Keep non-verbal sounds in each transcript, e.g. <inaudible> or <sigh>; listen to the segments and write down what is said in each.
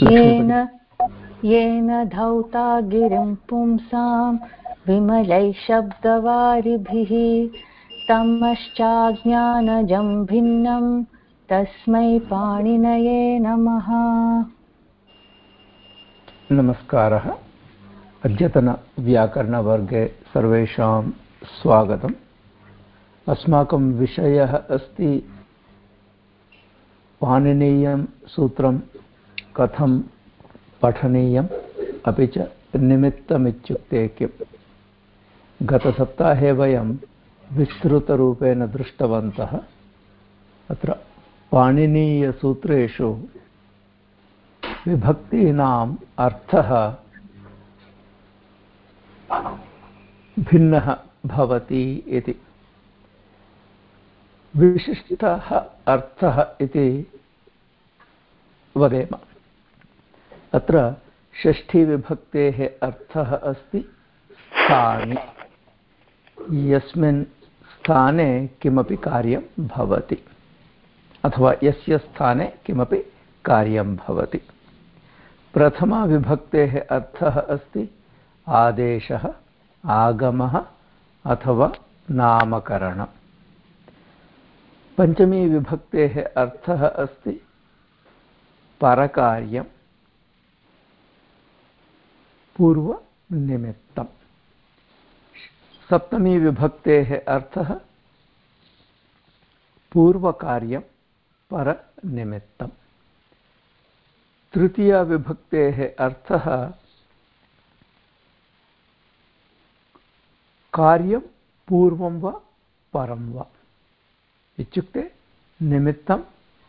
येन येन धौता गिरिं पुंसां विमलैः शब्दवारिभिः तमश्चाज्ञानजं भिन्नं तस्मै पाणिनये नमः। नमस्कारः। अद्यतनव्याकरणवर्गे सर्वेषां स्वागतम्। अस्माकं विषयः अस्ति पाणिनीयं सूत्रं कथं पठनीयम्? अपि च निमित्तमित्युक्ते किम्? गतसप्ताहे वयं विस्तृतरूपेण दृष्टवन्तः। अत्र पाणिनीयसूत्रेषु विभक्तीनाम् अर्थः भिन्नः भवति इति। विशिष्टः अर्थः इति वदेम। अत्र षष्ठीविभक्तेः अर्थः अस्ति स्थाने। यस्मिन् स्थाने किमपि कार्यं भवति, अथवा यस्य स्थाने किमपि कार्यं भवति। प्रथमाविभक्तेः अर्थः अस्ति आदेशः, आगमः अथवा नामकरणम्। पञ्चमीविभक्तेः अर्थः अस्ति परकार्यं पूर्वनिमित्तम् सप्तमीविभक्तेः अर्थः पूर्वकार्यं परनिमित्तम् तृतीयाविभक्तेः अर्थः कार्यं पूर्वं वा परं वा? इत्युक्ते निमित्तं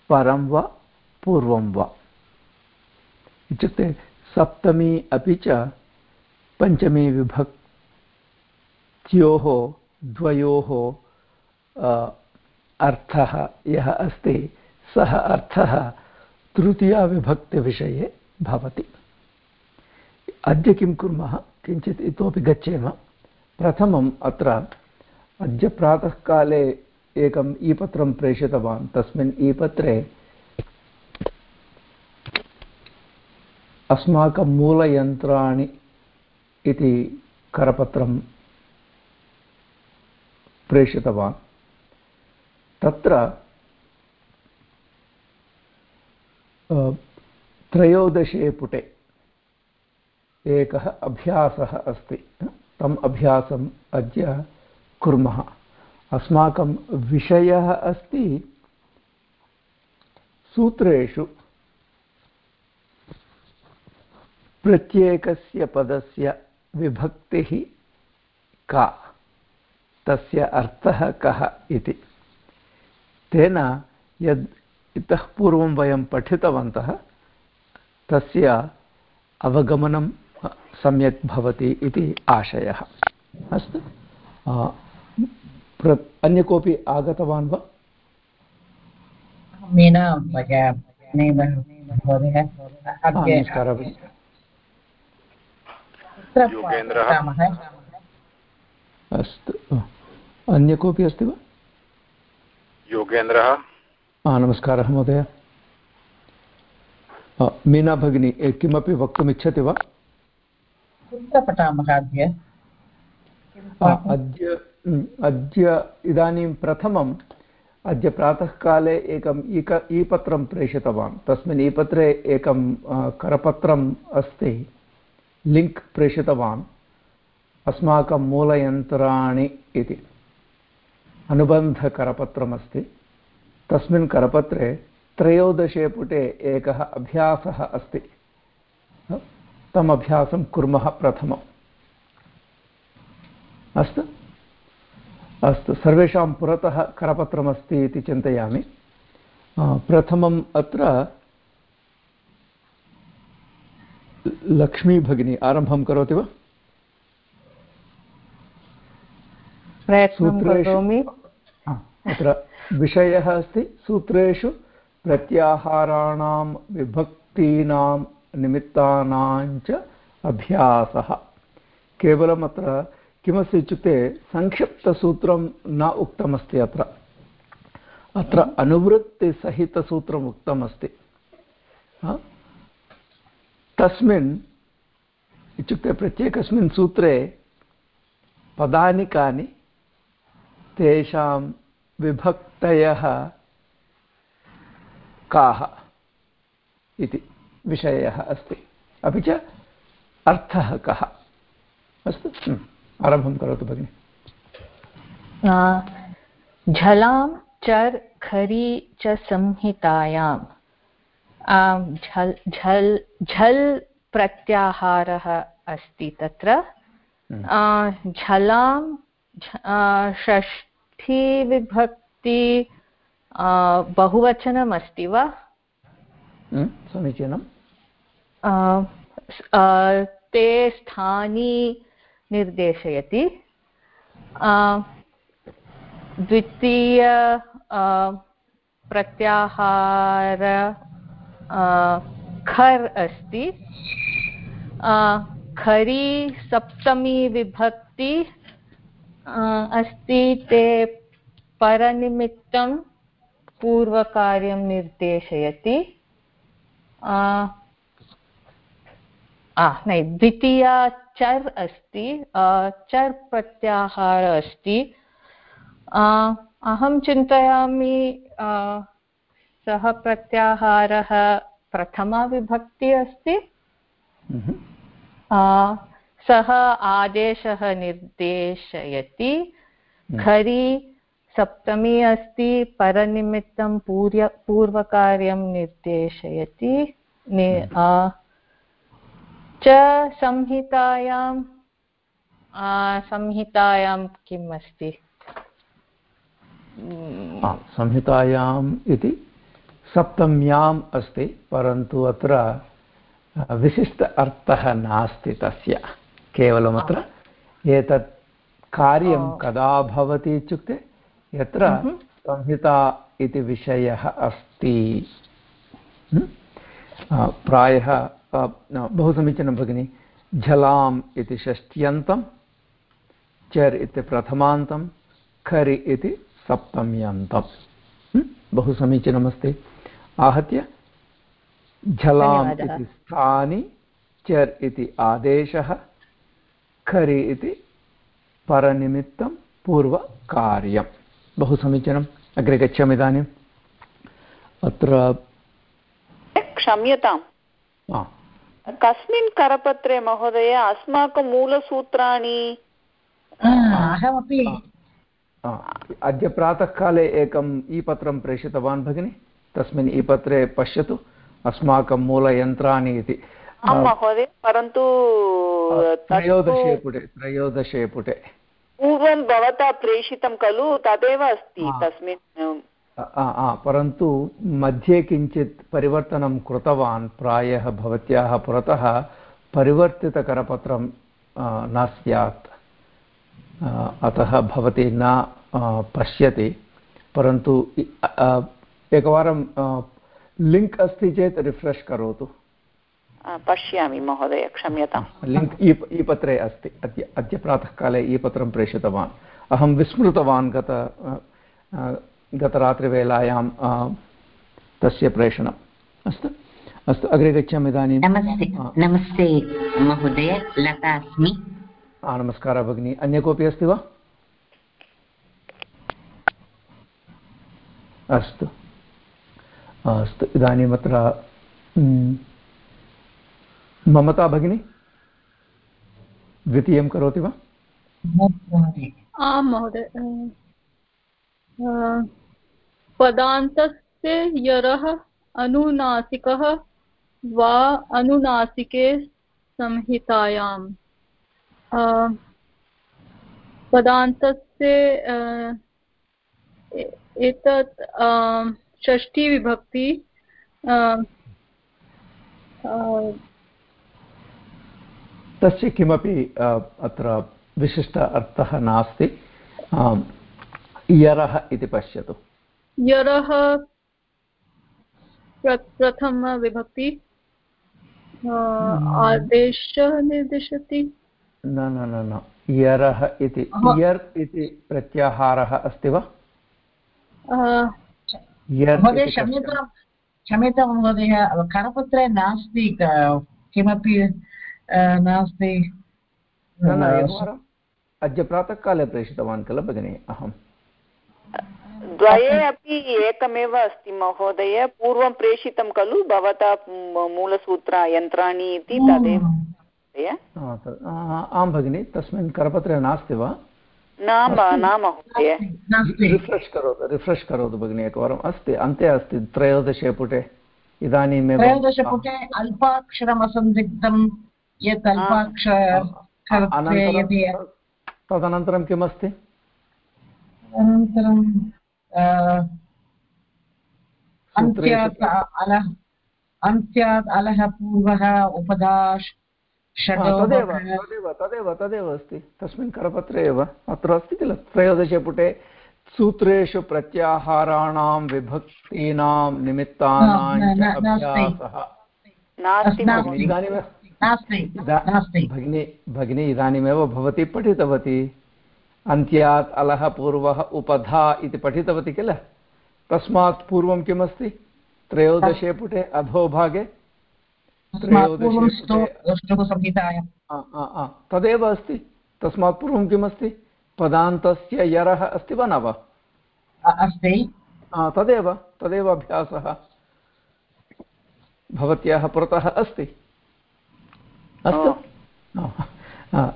परं वा पूर्वं वा? इत्युक्ते सप्तमी अपि च पञ्चमी विभक्त्योः द्वयोः अर्थः यः अस्ति, सः अर्थः तृतीयाविभक्तिविषये भवति। अद्य किं कुर्मः? किञ्चित् इतोपि गच्छेम। प्रथमम् अत्र अद्य प्रातःकाले एकम् ईपत्रं प्रेषितवान्। तस्मिन् ईपत्रे अस्माकं मूलयन्त्राणि इति करपत्रं प्रेषितवान्। तत्र त्रयोदशे पुटे एकः अभ्यासः अस्ति। तम् अभ्यासम् अद्य कुर्मः। अस्माकं विषयः अस्ति सूत्रेषु। प्रत्येकस्य पदस्य विभक्तिः का? तस्य अर्थः कः इति। तेन यद् इतः पूर्वं वयं पठितवन्तः तस्य अवगमनं सम्यक् भवति इति आशयः। अस्तु। प्र अन्य कोऽपि आगतवान् वा? नमस्कारः अस्तु। अन्य कोऽपि अस्ति वा? योगेन्द्रः। नमस्कारः महोदय। मीना भगिनी किमपि वक्तुमिच्छति वा? कुत्र पठामः अद्य अद्य अद्य इदानीं प्रथमम् अद्य प्रातःकाले एकम् ईक ईपत्रं प्रेषितवान्। तस्मिन् ईपत्रे एकं करपत्रम् अस्ति। लिङ्क् प्रेषितवान्। अस्माकं मूलयन्त्राणि इति। अनुबन्धकरपत्रमस्ति। तस्मिन् करपत्रे त्रयोदशे पुटे एकः अभ्यासः अस्ति। तम् अभ्यासं कुर्मः प्रथमम्। अस्तु। अस्तु। सर्वेषां पुरतः करपत्रमस्ति इति चिन्तयामि। प्रथमम् अत्र लक्ष्मी भगिनी आरम्भं करोति वा? अत्र विषयः अस्ति। सूत्रेषु प्रत्याहाराणां विभक्तीनां निमित्तानां च अभ्यासः। केवलम् अत्र किमस्ति इत्युक्ते संक्षिप्तसूत्रं न उक्तमस्ति अत्र। अत्र अनुवृत्तिसहितसूत्रम् उक्तमस्ति। तस्मिन् इत्युक्ते प्रत्येकस्मिन् सूत्रे पदानि कानि तेषां विभक्तयः काः इति विषयः अस्ति। अपि च अर्थः कः? अस्तु आरम्भं करोतु भगिनि। झलां चर् खरी च झल् झल् झल् प्रत्याहारः अस्ति तत्र। हम्म। झलां षष्ठीविभक्ति बहुवचनम् अस्ति वा? हम्म, समीचीनं। ते स्थानी निर्देशयति। द्वितीय प्रत्याहार खर् अस्ति। खरी सप्तमी विभक्ति अस्ति ते परनिमित्तं पूर्वकार्यं निर्देशयति। नै, द्वितीया चर् अस्ति। चर् प्रत्याहार अस्ति। अहं चिन्तयामि सः प्रत्याहारः प्रथमा विभक्ति अस्ति हम्म। सः आदेशः निर्देशयति हम्म। खरी सप्तमी अस्ति परनिमित्तं पूर्य पूर्वकार्यं निर्देशयति हम्म। च संहितायां संहितायां किम् अस्ति संहितायाम् इति सप्तम्याम् अस्ति परन्तु अत्र विशिष्ट अर्थः नास्ति तस्य। केवलमत्र एतत् कार्यं कदा भवति इत्युक्ते यत्र संहिता इति विषयः अस्ति। प्रायः बहु समीचीनं भगिनि। झलाम् इति षष्ट्यन्तं चर् इति प्रथमान्तं खरि इति सप्तम्यन्तं। बहु समीचीनमस्ति। आहत्य। झलाम् इति स्थानि चर् इति आदेशः खरि इति परनिमित्तं पूर्वकार्यं बहु समीचीनम्। अग्रे गच्छामि इदानीम्। अत्र क्षम्यताम्। कस्मिन् करपत्रे महोदय अस्माकं मूलसूत्राणि? अहमपि अद्य प्रातःकाले एकम् ई पत्रं प्रेषितवान् भगिनि? तस्मिन् ई पत्रे पश्यतु। अस्माकं मूलयन्त्राणि इति। महोदय परन्तु त्रयोदशे पुटे त्रयोदशे पुटे। पूर्वं भवता प्रेषितं खलु तदेव अस्ति तस्मिन् परन्तु मध्ये किञ्चित् परिवर्तनं कृतवान् प्रायः भवत्याः पुरतः परिवर्तितकरपत्रं न स्यात्। अतः भवती न पश्यति। परन्तु एकवारं लिङ्क् अस्ति चेत् रिफ्रेश् करोतु। पश्यामि महोदय क्षम्यताम्। लिङ्क् ई पत्रे अस्ति अद्य अद्य प्रातःकाले ई पत्रं प्रेषितवान्। अहं विस्मृतवान् गत गतरात्रिवेलायां तस्य प्रेषणम्। अस्तु अस्तु अग्रे गच्छामि इदानीं। नमस्ते नमस्ते महोदय लता अस्मि। नमस्कारः भगिनी। अन्य कोऽपि अस्ति वा? अस्तु। अस्तु इदानीम् अत्र ममता भगिनी? द्वितीयं करोति वा? आं महोदय पदान्तस्य यरः अनुनासिकः वा अनुनासिके संहितायाम्। पदान्तस्य एतत् षष्ठीविभक्ति तस्य किमपि अत्र विशिष्ट अर्थः नास्ति। यरः इति पश्यतु। यरः प्रथमविभक्ति आदेशः निर्दिशति। न न न न। यरः इति यर् इति प्रत्याहारः अस्ति वा? महोदय क्षम्यतां क्षम्यतां महोदय करपत्रे नास्ति किमपि नास्ति? अद्य प्रातःकाले प्रेषितवान् खलु भगिनि अहं द्वये अपि एकमेव अस्ति महोदय पूर्वं प्रेषितं खलु भवता मूलसूत्र यन्त्राणि इति तदेव। आं भगिनि तस्मिन् करपत्रे नास्ति वा? न म- न महोदय। नास्ति रिफ्रेश् करोतु रिफ्रेश् करोतु भगिनि एकवारम्। अस्ति अन्ते अस्ति त्रयोदशे पुटे। इदानीमेव त्रयोदशपुटे अल्पाक्षरमसन्दिग्धं यत् अल्पाक्षर तदनन्तरं किमस्ति? अनन्तरं अन्त्यात् अलः अन्त्यात् अलः पूर्वः उपदाश् तदेव तदेव तदेव तदेव अस्ति। तस्मिन् करपत्रे एव। अत्र अस्ति किल? त्रयोदशे पुटे सूत्रेषु प्रत्याहाराणां विभक्तीनां निमित्तानां। अभ्यासः। इदानीमेव भगिनी भगिनी इदानीमेव भवती पठितवती। अन्त्यात् अलः पूर्वः उपधा इति पठितवती किल? तस्मात् पूर्वं किमस्ति? त्रयोदशे पुटे अधोभागे तदेव अस्ति। तस्मात् पूर्वं किमस्ति? पदान्तस्य यरः अस्ति वा न वा? अस्ति। तदेव तदेव अभ्यासः। भवत्याः पुरतः अस्ति। अस्तु।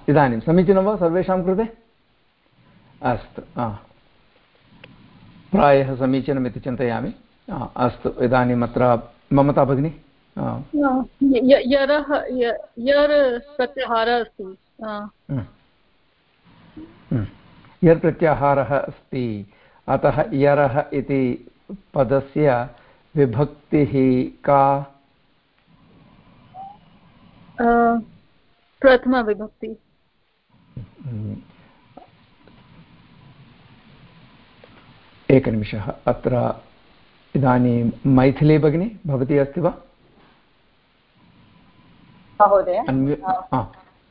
इदानीं समीचीनं वा सर्वेषां कृते? अस्तु प्रायः समीचीनमिति चिन्तयामि। अस्तु इदानीम् अत्र ममता भगिनी। यरः य- यर् प्रत्याहारः अस्ति। आ, हम्म। हम्म। यर् प्रत्याहारः अस्ति। अतः यरः इति पदस्य विभक्तिः का? प्रथमविभक्ति हम्म। एकनिमिषः। अत्र इदानीं मैथिली भगिनी भवती अस्ति वा? महोदय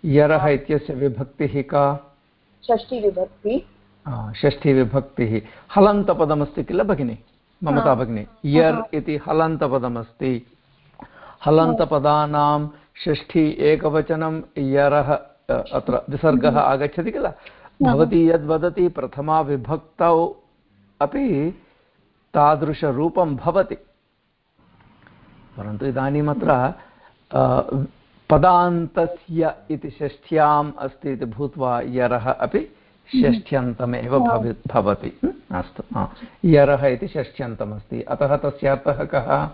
यरः इत्यस्य विभक्तिः का? षष्टिविभक्ति आ, षष्ठीविभक्तिः। हलन्तपदमस्ति किल भगिनि? ममता भगिनी। यर् इति हलन्तपदमस्ति। हलन्तपदानां षष्ठी एकवचनं यरः अत्र विसर्गः आगच्छति किल? भवती यद्वदति प्रथमा विभक्तौ अपि तादृशरूपं भवति। परन्तु इदानीम् अत्र अ, पदान्तस्य इति षष्ठ्याम् अस्ति इति भूत्वा यरः अपि षष्ठ्यन्तमेव भवि भवति? अस्तु यरः इति षष्ठ्यन्तमस्ति अतः तस्य अर्थः कः?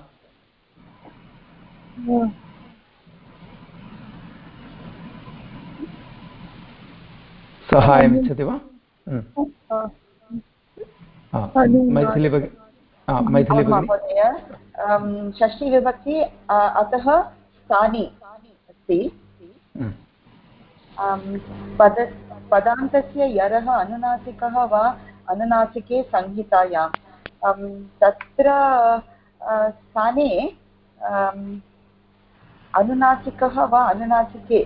सहायमिच्छति वा? hm. हा, मैथिली अ, अतः स्थानि। अस्ति. अं, पद पदान्तस्य यरः अनुनासिकः वा अनुनासिके संहितायाम् अं, तत्र स्थाने अनुनासिकः वा अनुनासिके?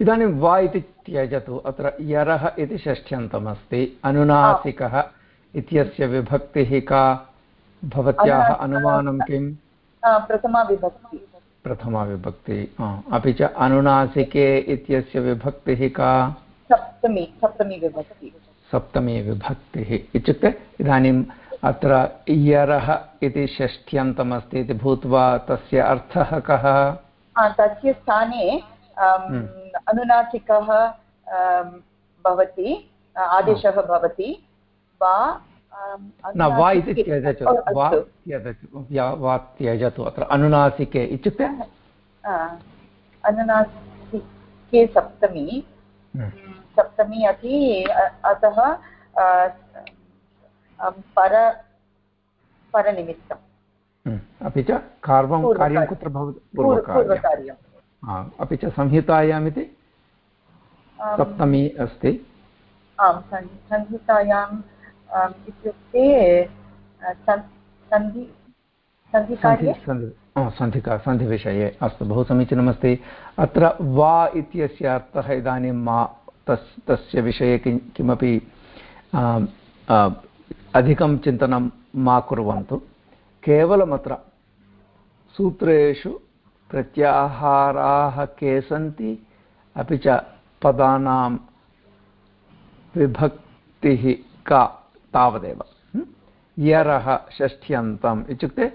इदानीं वा इति त्यजतु। अत्र यरः इति षष्ठ्यन्तमस्ति अनुनासिकः इत्यस्य विभक्तिः का? भवत्याः अनुमानं किम्? प्रथमा विभक्ति। प्रथमा विभक्तिः। आ, अपि च अनुनासिके इत्यस्य विभक्तिः का? सप्तमी सप्तमी विभक्ति। सप्तमी विभक्तिः। इत्युक्ते इदानीम् अत्र यरः इति षष्ठ्यन्तमस्ति इति भूत्वा तस्य अर्थः कः? तस्य स्थाने हम्म। अनुनासिकः भवति आदेशः भवति वा न वा इति अनुनासिके- त्यजतु वा त्यजतु वा त्यजतु अत्र अनुनासिके इत्युक्ते? अनुनासिके सप्तमी। सप्तमी अपि अतः पर परनिमित्तं हम्म, अपि च कार्वं कार्यं कुत्र भवति? हा, अपि च संहितायामिति? सप्तमी अस्ति। आं सं- संहितायाम् आम्, इत्युक्ते सन्धि हा, सन्धिका सन्धिविषये अस्तु बहु समीचीनमस्ति अत्र वा इत्यस्य अर्थः इदानीं मा तस् तस्य विषये किं किमपि अधिकं चिन्तनं मा कुर्वन्तु केवलमत्र सूत्रेषु प्रत्याहाराः के सन्ति अपि च पदानां विभक्तिः का तावदेव। यरः षष्ठ्यन्तम् इत्युक्ते,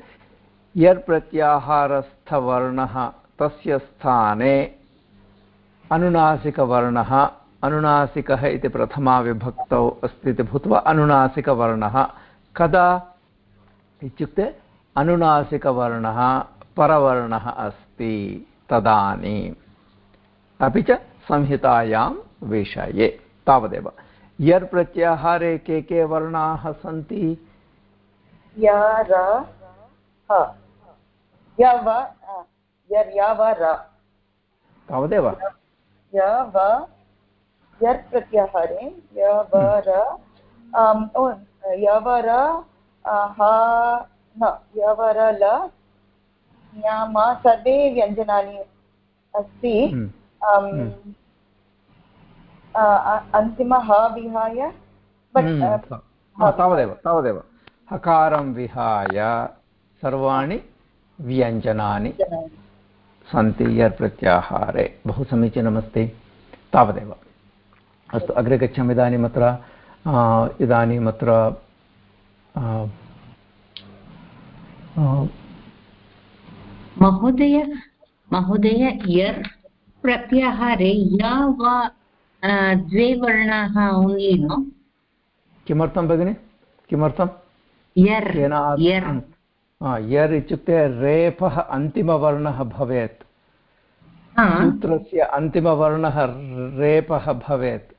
यर् प्रत्याहारस्थवर्णः तस्य स्थाने अनुनासिकवर्णः, अनुनासिकः इति प्रथमा विभक्तौ अस्ति इति भूत्वा अनुनासिकवर्णः कदा? इत्युक्ते, अनुनासिकवर्णः परवर्णः अस्ति तदानीम्। अपि च संहितायां विषये। तावदेव। यर् प्रत्याहारे के के वर्णाः सन्ति। ह। तावदेव यर् प्रत्याहारे य व र आम्, ओ, य व र ह न य ल। सर्वे व्यञ्जनानि अस्ति हम्म, आम्, हम्म। अ, अ- अन्तिमः विहाय बट् हम्म, तावदेव तावदेव। हकारं विहाय सर्वाणि व्यञ्जनानि सन्ति यर् प्रत्याहारे। बहु समीचीनमस्ति। तावदेव। अस्तु अग्रे गच्छामि इदानीम् अत्र इदानीम् अत्र महोदय महोदय यर् प्रत्याहारे या वा द्वे वर्णाः ओन्लि नो किमर्थं भगिनि किमर्थं यर् यर् इत्युक्ते रेफः अन्तिमवर्णः भवेत् सूत्रस्य अन्तिमवर्णः रेपः भवेत्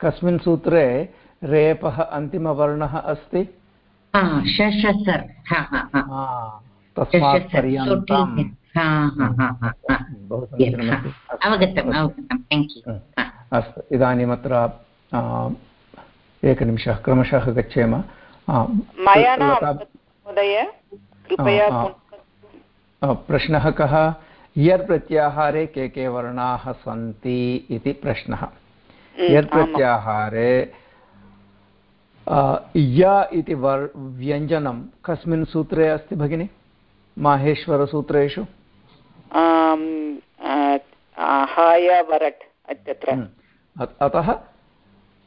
कस्मिन् सूत्रे रेपः अन्तिमवर्णः अस्ति हा, हा हा हा तस्मात् पर्यन्तं है। हा हा हा हा हा बहु यर्, समीचीनमस्ति अवगतम् अवगतं थेङ्क् यू अस्तु। इदानीमत्र एकनिमिषः क्रमशः गच्छेम। प्रश्नः कः? यर् प्रत्याहारे के के वर्णाः सन्ति इति प्रश्नः। हम्म, आमाम्। प्रत्याहारे य इति वर् व्यञ्जनं कस्मिन् सूत्रे अस्ति भगिनि? माहेश्वरसूत्रेषु? आहाय वरट्। इत्यत्र हम्म। अत-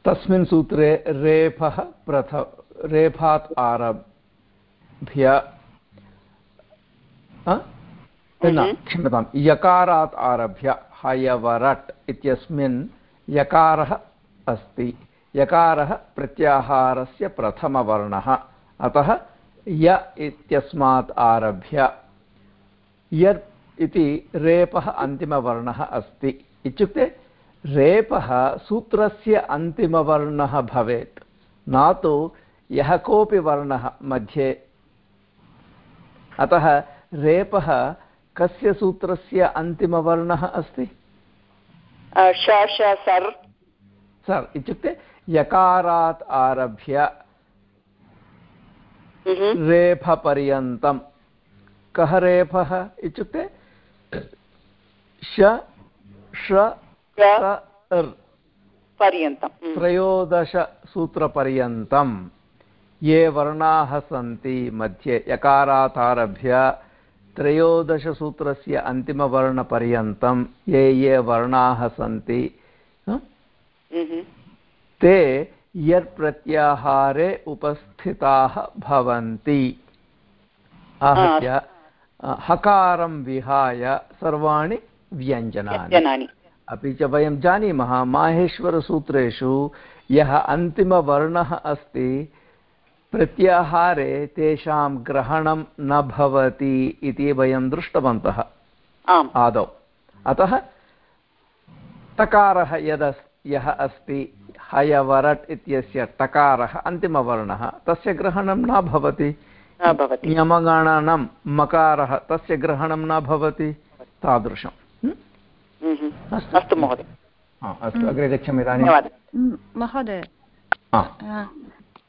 तस्मिन् सूत्रे रेफः प्रथ रेफात् आरभ्य अ? न Mhm. क्षम्यतां यकारात् आरभ्य हयवरट् इत्यस्मिन् यकारः अस्ति यकारः प्रत्याहारस्य प्रथमवर्णः अतः य इत्यस्मात् आरभ्य यर् इति रेपः अन्तिमवर्णः अस्ति इत्युक्ते रेपः सूत्रस्य अन्तिमवर्णः भवेत्। न तु यः कोऽपि वर्णः मध्ये। अतः रेपः कस्य सूत्रस्य अन्तिमवर्णः अस्ति? सर्। सर् इत्युक्ते यकारात् आरभ्य रेफपर्यन्तं। कः रेफः इत्युक्ते? श अर् पर्यन्तं. त्रयोदशसूत्रपर्यन्तं. ये वर्णाः सन्ति मध्ये यकारात् आरभ्य त्रयोदशसूत्रस्य अन्तिमवर्णपर्यन्तं ये ये वर्णाः सन्ति ते यत् प्रत्याहारे उपस्थिताः भवन्ति। आहत्य हकारं विहाय सर्वाणि व्यञ्जनानि। जनानि अपि च वयं जानीमः माहेश्वरसूत्रेषु यः अन्तिमवर्णः अस्ति प्रत्याहारे तेषां ग्रहणं न भवति इति वयं दृष्टवन्तः। आदौ। अतः टकारः यदस् यः अस्ति हयवरट् इत्यस्य टकारः अन्तिमवर्णः तस्य ग्रहणं न भवति। यमगणानां मकारः तस्य ग्रहणं न भवति। तादृशं mhm, अस्तु। अस्तु महोदय। अस्तु। अग्रे गच्छामि इदानीं महोदय। हा,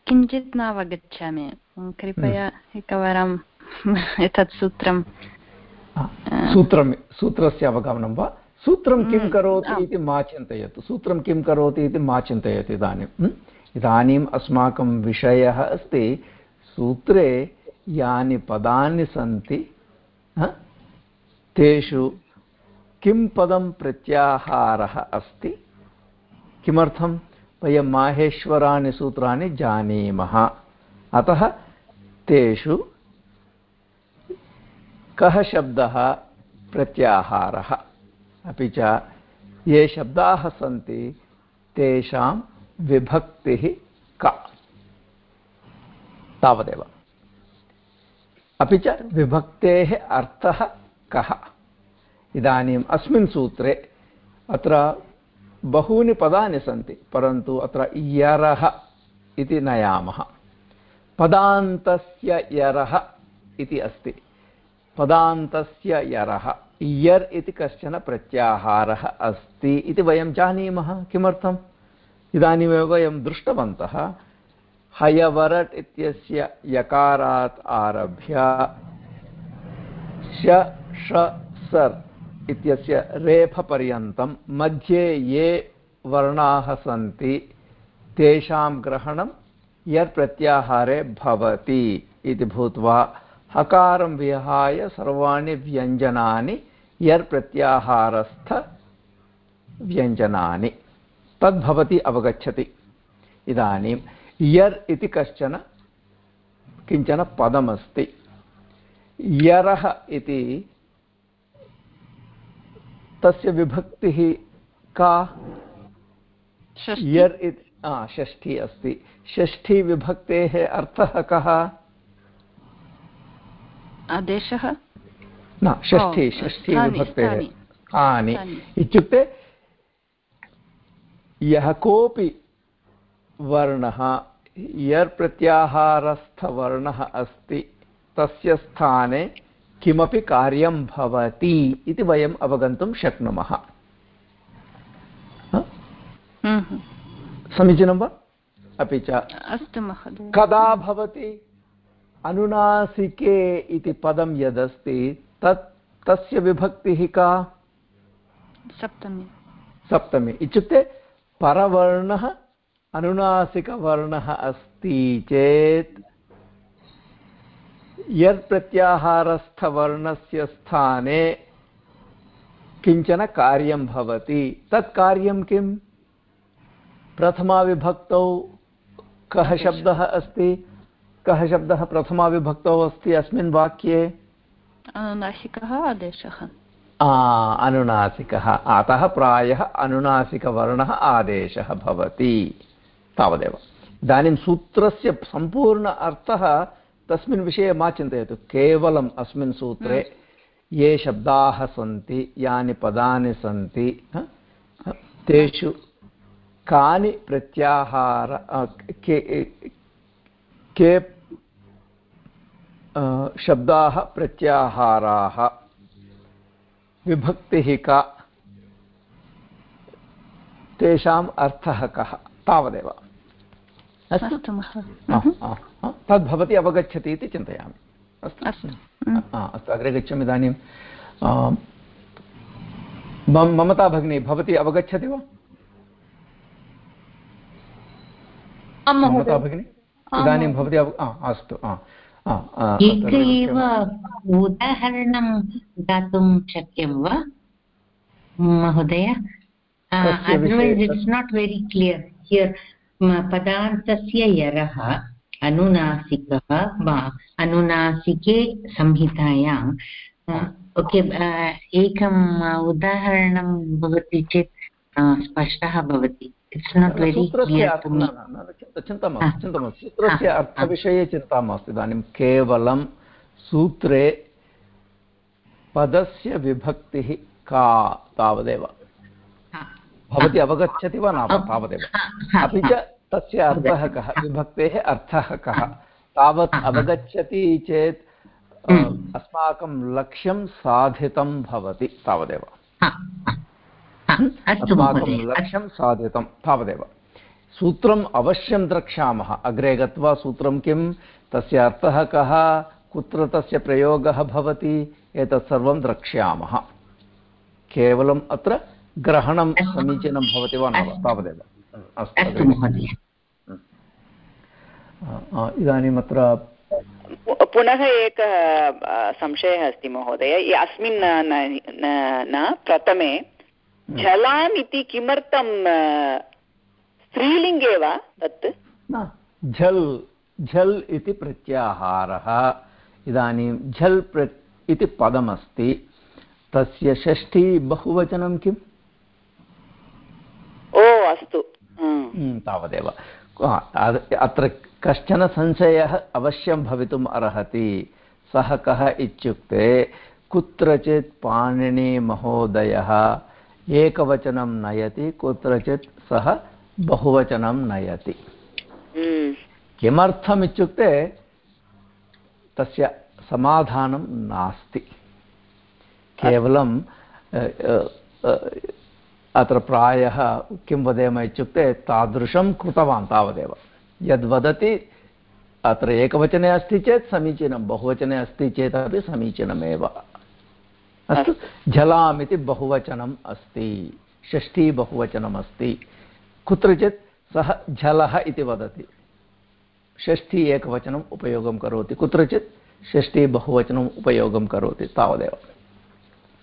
किञ्चित् न अवगच्छामि कृपया एकवारं <laughs> एतत् सूत्रं. सूत्रं सूत्रस्य अवगमनं वा? सूत्रं किं करोति। इति मा चिन्तयतु। सूत्रं किं करोति इति मा चिन्तयतु इदानीं। hm? इदानीम् अस्माकं विषयः अस्ति सूत्रे यानि पदानि सन्ति तेषु किं पदं प्रत्याहारः अस्ति? किमर्थं? वयं माहेश्वराणि सूत्राणि जानीमः। अतः तेषु कः शब्दः प्रत्याहारः? अपि च ये शब्दाः सन्ति, तेषां विभक्तिः का? तावदेव। अपि च विभक्तेः अर्थः कः? इदानीम् अस्मिन् सूत्रे अत्र बहूनि पदानि सन्ति, परन्तु अत्र यरः इति नयामः। पदान्तस्य यरः इति अस्ति। पदान्तस्य यरः, यर् इति कश्चन प्रत्याहारः अस्ति इति वयं जानीमः, किमर्थम्? इदानीमेव वयं दृष्टवन्तः, हयवरट् इत्यस्य यकारात् आरभ्य श, ष, सर् इत्यस्य रेफपर्यन्तं मध्ये ये वर्णाः सन्ति, तेषां ग्रहणं यत् प्रत्याहारे भवति इति भूत्वा हकारं विहाय सर्वाणि व्यञ्जनानि यर् प्रत्याहारस्थव्यञ्जनानि तद्भवति अवगच्छति। इदानीं यर् इति कश्चन किंचन पदमस्ति। यरः इति तस्य विभक्तिः का? यर् इति षष्ठी अस्ति। षष्ठीविभक्तेः अर्थः कः? आदेशः? न षष्ठी षष्ठी विभक्तेः कानि इत्युक्ते यः कोऽपि वर्णः यर् प्रत्याहारस्थवर्णः अस्ति तस्य स्थाने किमपि कार्यं भवति इति वयम् अवगन्तुं शक्नुमः। समीचीनं वा? अपि च। अस्तु महोदय। कदा भवति? अनुनासिके इति पदं यदस्ति तत् तस्य विभक्तिः का? सप्तमी। सप्तमी। इत्युक्ते परवर्णः अनुनासिकवर्णः अस्ति चेत् यत् प्रत्याहारस्थवर्णस्य स्थाने किंचन कार्यं भवति। तत् कार्यं किं प्रथमाविभक्तौ कः शब्दः अस्ति? कः शब्दः प्रथमाविभक्तौ अस्ति अस्मिन् वाक्ये? अनुनासिकः आदेशः। अनुनासिकः। अतः प्रायः अनुनासिकवर्णः आदेशः भवति। तावदेव। इदानीं सूत्रस्य सम्पूर्ण अर्थः तस्मिन् विषये मा चिन्तयतु? केवलम् अस्मिन् सूत्रे ये शब्दाः सन्ति यानि पदानि सन्ति तेषु कानि प्रत्याहार के के शब्दाः प्रत्याहाराः? विभक्तिः का? तेषाम् अर्थः कः? तावदेव। अस्तु। तद्भवती अवगच्छति इति चिन्तयामि। अस्तु। अस्तु। अग्रे गच्छामि इदानीं। ममता भगिनी भवती अवगच्छति वा? ममता भगिनी? इदानीं भवती अस्तु एक एव उदाहरणं दातुं शक्यं वा महोदय? Otherwise it's not very clear here पदान्तस्य यरः अनुनासिकः वा अनुनासिके संहितायां ओके एकम् उदाहरणं भवति चेत् स्पष्टः भवति. चिन्ता मास्तु चिन्ता मास्तु सूत्रस्य अर्थविषये चिन्ता मास्तु इदानीं. केवलं सूत्रे पदस्य विभक्तिः का तावदेव। भवती अवगच्छति वा न तावदेव। अपि च तस्य अर्थः कः? विभक्तेः अर्थः कः? तावत् अवगच्छति चेत् अस्माकं लक्ष्यं साधितं भवति तावदेव। अस्माकं लक्ष्यं साधितं तावदेव। सूत्रम् अवश्यं द्रक्ष्यामः। अग्रे गत्वा सूत्रं किं तस्य अर्थः कः? कुत्र तस्य प्रयोगः भवति? एतत् सर्वं द्रक्ष्यामः। केवलम् अत्र ग्रहणं समीचीनं भवति वा न वा? तावदेव। अस्तु महोदय। इदानीम् अत्र पुनः एकः संशयः अस्ति महोदय। अस्मिन् न- न- न- न प्रथमे झलाम् इति किमर्थं स्त्रीलिङ्गे वा तत्? झल् झल् इति प्रत्याहारः। इदानीं झल् प्र इति पदमस्ति। तस्य षष्ठी बहुवचनं किम्? अस्तु हम्म. हम्म, तावदेव। अत्र कश्चन संशयः अवश्यं भवितुम् अर्हति। सः कः इत्युक्ते कुत्रचित् पाणिनिमहोदयः एकवचनं नयति कुत्रचित् सः बहुवचनं नयति। हम्म. किमर्थम् इत्युक्ते तस्य समाधानं नास्ति। केवलं अत्र प्रायः किं वदेम इत्युक्ते तादृशं कृतवान् तावदेव। यद्वदति अत्र एकवचने अस्ति चेत् समीचीनं बहुवचने अस्ति चेदपि समीचीनमेव। अस्तु जलाम् इति बहुवचनम् अस्ति षष्ठी बहुवचनम् अस्ति। कुत्रचित् सः जलः इति वदति। षष्ठी एकवचनम् उपयोगं करोति कुत्रचित् षष्ठी बहुवचनम् उपयोगं करोति तावदेव।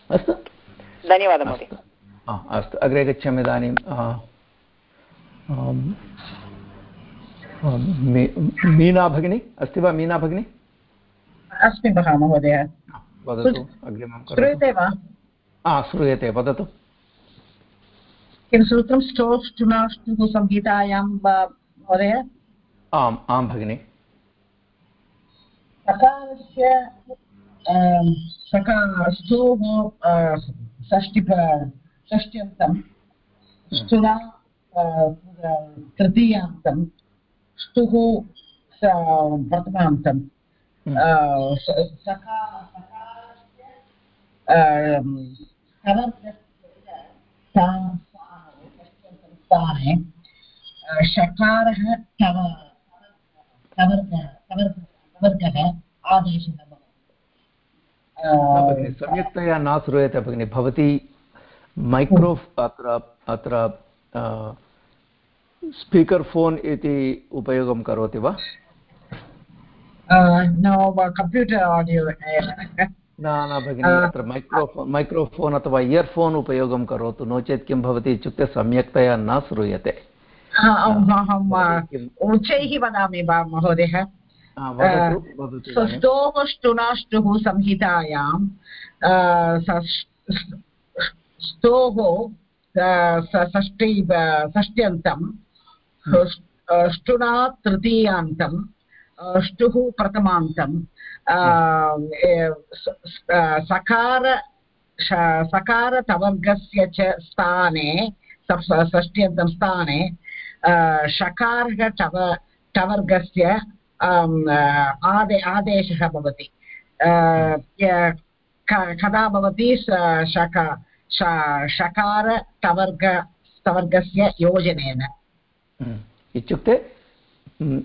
अस्तु? धन्यवादः महोदय। अस्तु आ, अग्रे गच्छामि इदानीं मीना भगिनी अस्ति वा मीना भगिनी? अस्मि भः महोदय। वदतु अग्रिमं श्रूयते वा? हा श्रूयते वदतु। किं सूत्रं स्टोव् टुनाष्टुः संहितायां वा महोदय? आम् आं भगिनि। सकारस्य अं, सकार षष्टि षष्ट्यन्तं। ष्टुना तृतीयान्तं ष्टुः प्रथमान्तं सका- स्थान- षकारः तव कवर्गः आदेशः भवति सम्यक्तया न श्रूयते भगिनि भवती मैक्रो अत्र अत्र स्पीकर् फोन् इति उपयोगं करोति वा? कम्प्यूटर् आडियो न न भगिनि अत्र मैक्रोफोन् मैक्रोफोन् अथवा इयर्फोन् उपयोगं करोतु नो चेत् किं भवति इत्युक्ते सम्यक्तया न श्रूयते। उच्चैः वदामि वा महोदय। स्तोः संहितायां स- स्तोः षष्टि षष्ट्यन्तं ष्टुना तृतीयान्तं ष्टुः प्रथमान्तं अ, सकार सकारतवर्गस्य च स्थाने षष्ट्यन्तं स्थाने अ, षकारः टव टवर्गस्य आदे आदेशः भवति क- कदा भवति शक श- षकार टवर्ग टवर्गस्य योजनेन। हम्म। इत्युक्ते हम्म,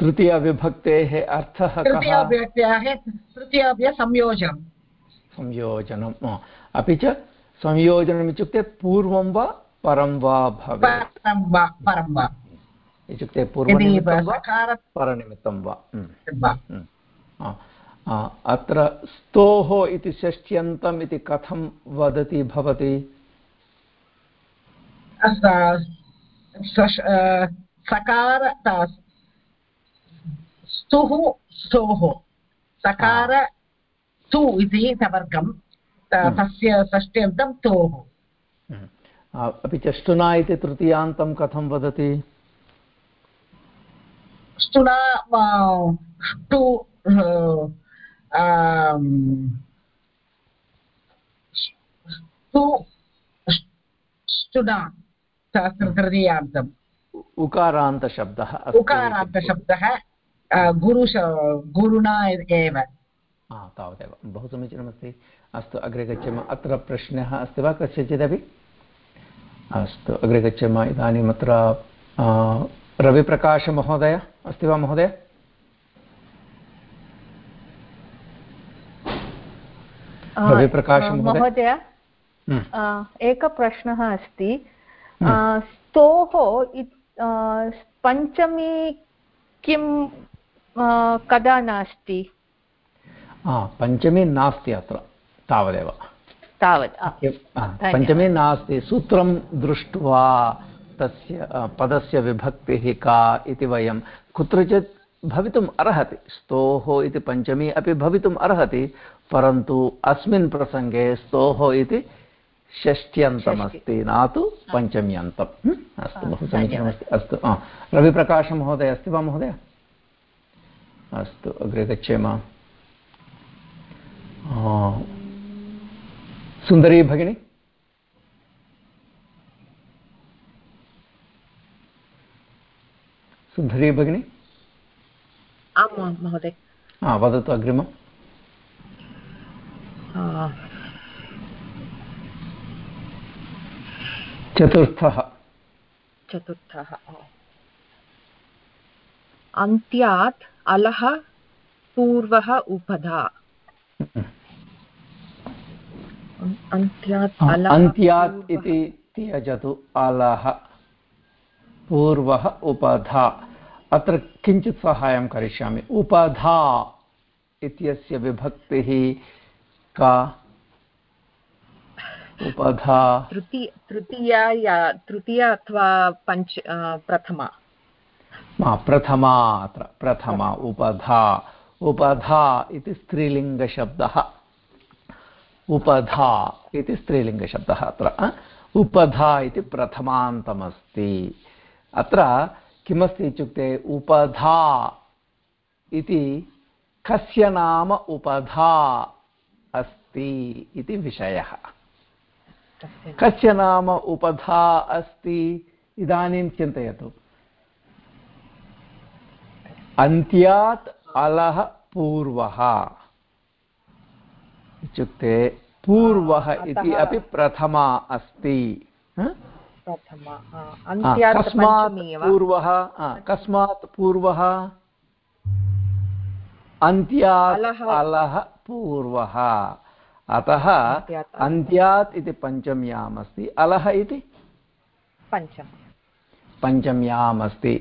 तृतीयविभक्तेः अर्थः तृतीयाभ्यर्थ्याः तृतीयाभ्यसंयोजनं संयोजनम् अपि च संयोजनम् इत्युक्ते पूर्वं वा परं वा भवेत्? परं वा इत्युक्ते पूर्वनिमित्तं वा परनिमित्तं वा? अत्र स्तोः इति षष्ट्यन्तम् इति कथं वदति भवती? सकार स्तुः स्तोः। सकार तु इति तवर्गं त- हम्म। तस्य षष्ट्यन्तं तोः हम्म। अपि च ष्टुना इति तृतीयान्तं कथं वदति? ष्टुना ष्टु तृतीयान्तम् उ- उकारान्तशब्दः उकारान्तशब्दः गुरुश गुरुणा एव। हा तावदेव। बहु समीचीनमस्ति। अस्तु अग्रे गच्छामः। अत्र प्रश्नः अस्ति वा? कस्यचिदपि? अस्तु अग्रे गच्छामः। इदानीम् अत्र रविप्रकाशमहोदय अस्ति वा महोदय अ, रविप्रकाशमहोदय महोदय? हम्म, एकः प्रश्नः अस्ति. हम्म। स्तोः पञ्चमी किं कदा नास्ति? पञ्चमी नास्ति अत्र तावदेव. तावत् पञ्चमी नास्ति सूत्रं दृष्ट्वा तस्य पदस्य विभक्तिः का इति वयं कुत्रचित् भवितुम् अर्हति. स्तोः इति पञ्चमी अपि भवितुम् अर्हति परन्तु अस्मिन् प्रसङ्गे स्तोः इति षष्ट्यन्तमस्ति न तु पञ्चम्यन्तम् अस्तु बहु समीचीनमस्ति। अस्तु रविप्रकाशमहोदय अस्ति वा महोदय? अस्तु अग्रे गच्छेम। सुन्दरी भगिनी? सुन्दरी भगिनी? आं महोदय। वदतु अग्रिमम्। चतुर्थः। चतुर्थः अन्त्यात् अलः पूर्वः उपधा। अन्त्यात् इति त्यजतु अलः पूर्वः उपधा। अत्र किञ्चित् सहायं करिष्यामि। उपधा इत्यस्य विभक्तिः का उपधा। तृतीया तृतीया अथवा पञ्च प्रथमा? प्रथमा अत्र प्रथमा उपधा। उपधा इति स्त्रीलिङ्गशब्दः। उपधा इति स्त्रीलिङ्गशब्दः अत्र उपधा इति प्रथमान्तमस्ति। अत्र किमस्ति इत्युक्ते उपधा इति कस्य नाम उपधा? अस्ति इति विषयः। कस्य नाम उपधा अस्ति? इदानीं चिन्तयतु। अन्त्यात् अलः पूर्वः। इत्युक्ते पूर्वः इति अपि प्रथमा अस्ति। कस्मात् पूर्वः कस्मात् पूर्वः? अन्त्यात् अलः पूर्वः। अतः अन्त्यात् इति पञ्चम्याम् अस्ति अलः इति? पञ्चम। पञ्चम्याम् अस्ति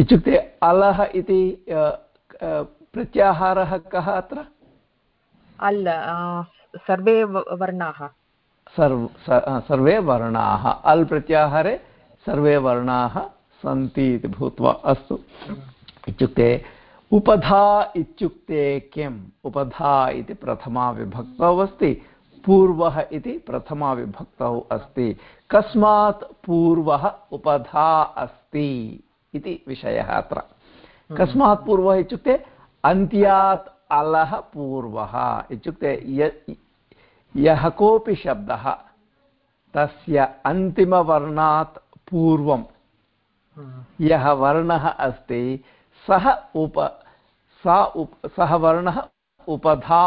इत्युक्ते अलः इति प्रत्याहारः कः अत्र? अल् सर्वे वर्णाः। सर्व सर्वे वर्णाः। अल् प्रत्याहारे सर्वे वर्णाः सन्ति इति भूत्वा अस्तु। इत्युक्ते उपधा इत्युक्ते किम्? उपधा इति प्रथमाविभक्तौ अस्ति पूर्वः इति प्रथमाविभक्तौ अस्ति। कस्मात् पूर्वः उपधा अस्ति इति विषयः अत्र। कस्मात् पूर्वः इत्युक्ते अन्त्यात् अलः पूर्वः इत्युक्ते यः कोऽपि शब्दः तस्य अन्तिमवर्णात् पूर्वं यः वर्णः अस्ति सः उप सा उप सः वर्णः उपधा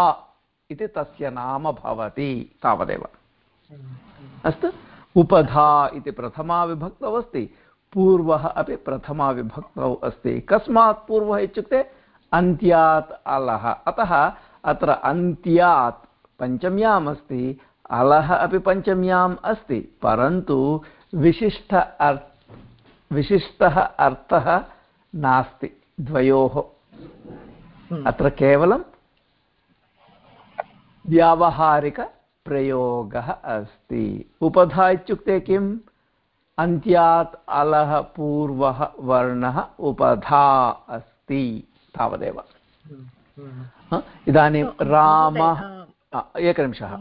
इति तस्य नाम भवति तावदेव। अस्तु? उपधा इति प्रथमाविभक्तौ अस्ति पूर्वः अपि प्रथमाविभक्तौ अस्ति। कस्मात् पूर्वः इत्युक्ते अन्त्यात् अलः। अतः अत्र अन्त्यात् पञ्चम्याम् अस्ति अलः अपि पञ्चम्याम् अस्ति परन्तु विशिष्ट अर् विशिष्टः अर्थः नास्ति द्वयोः। अत्र केवलं व्यावहारिकप्रयोगः अस्ति। उपधा इत्युक्ते किम्? अन्त्यात् अलः पूर्वः वर्णः उपधा अस्ति तावदेव। इदानीं रामः एकनिमिषः।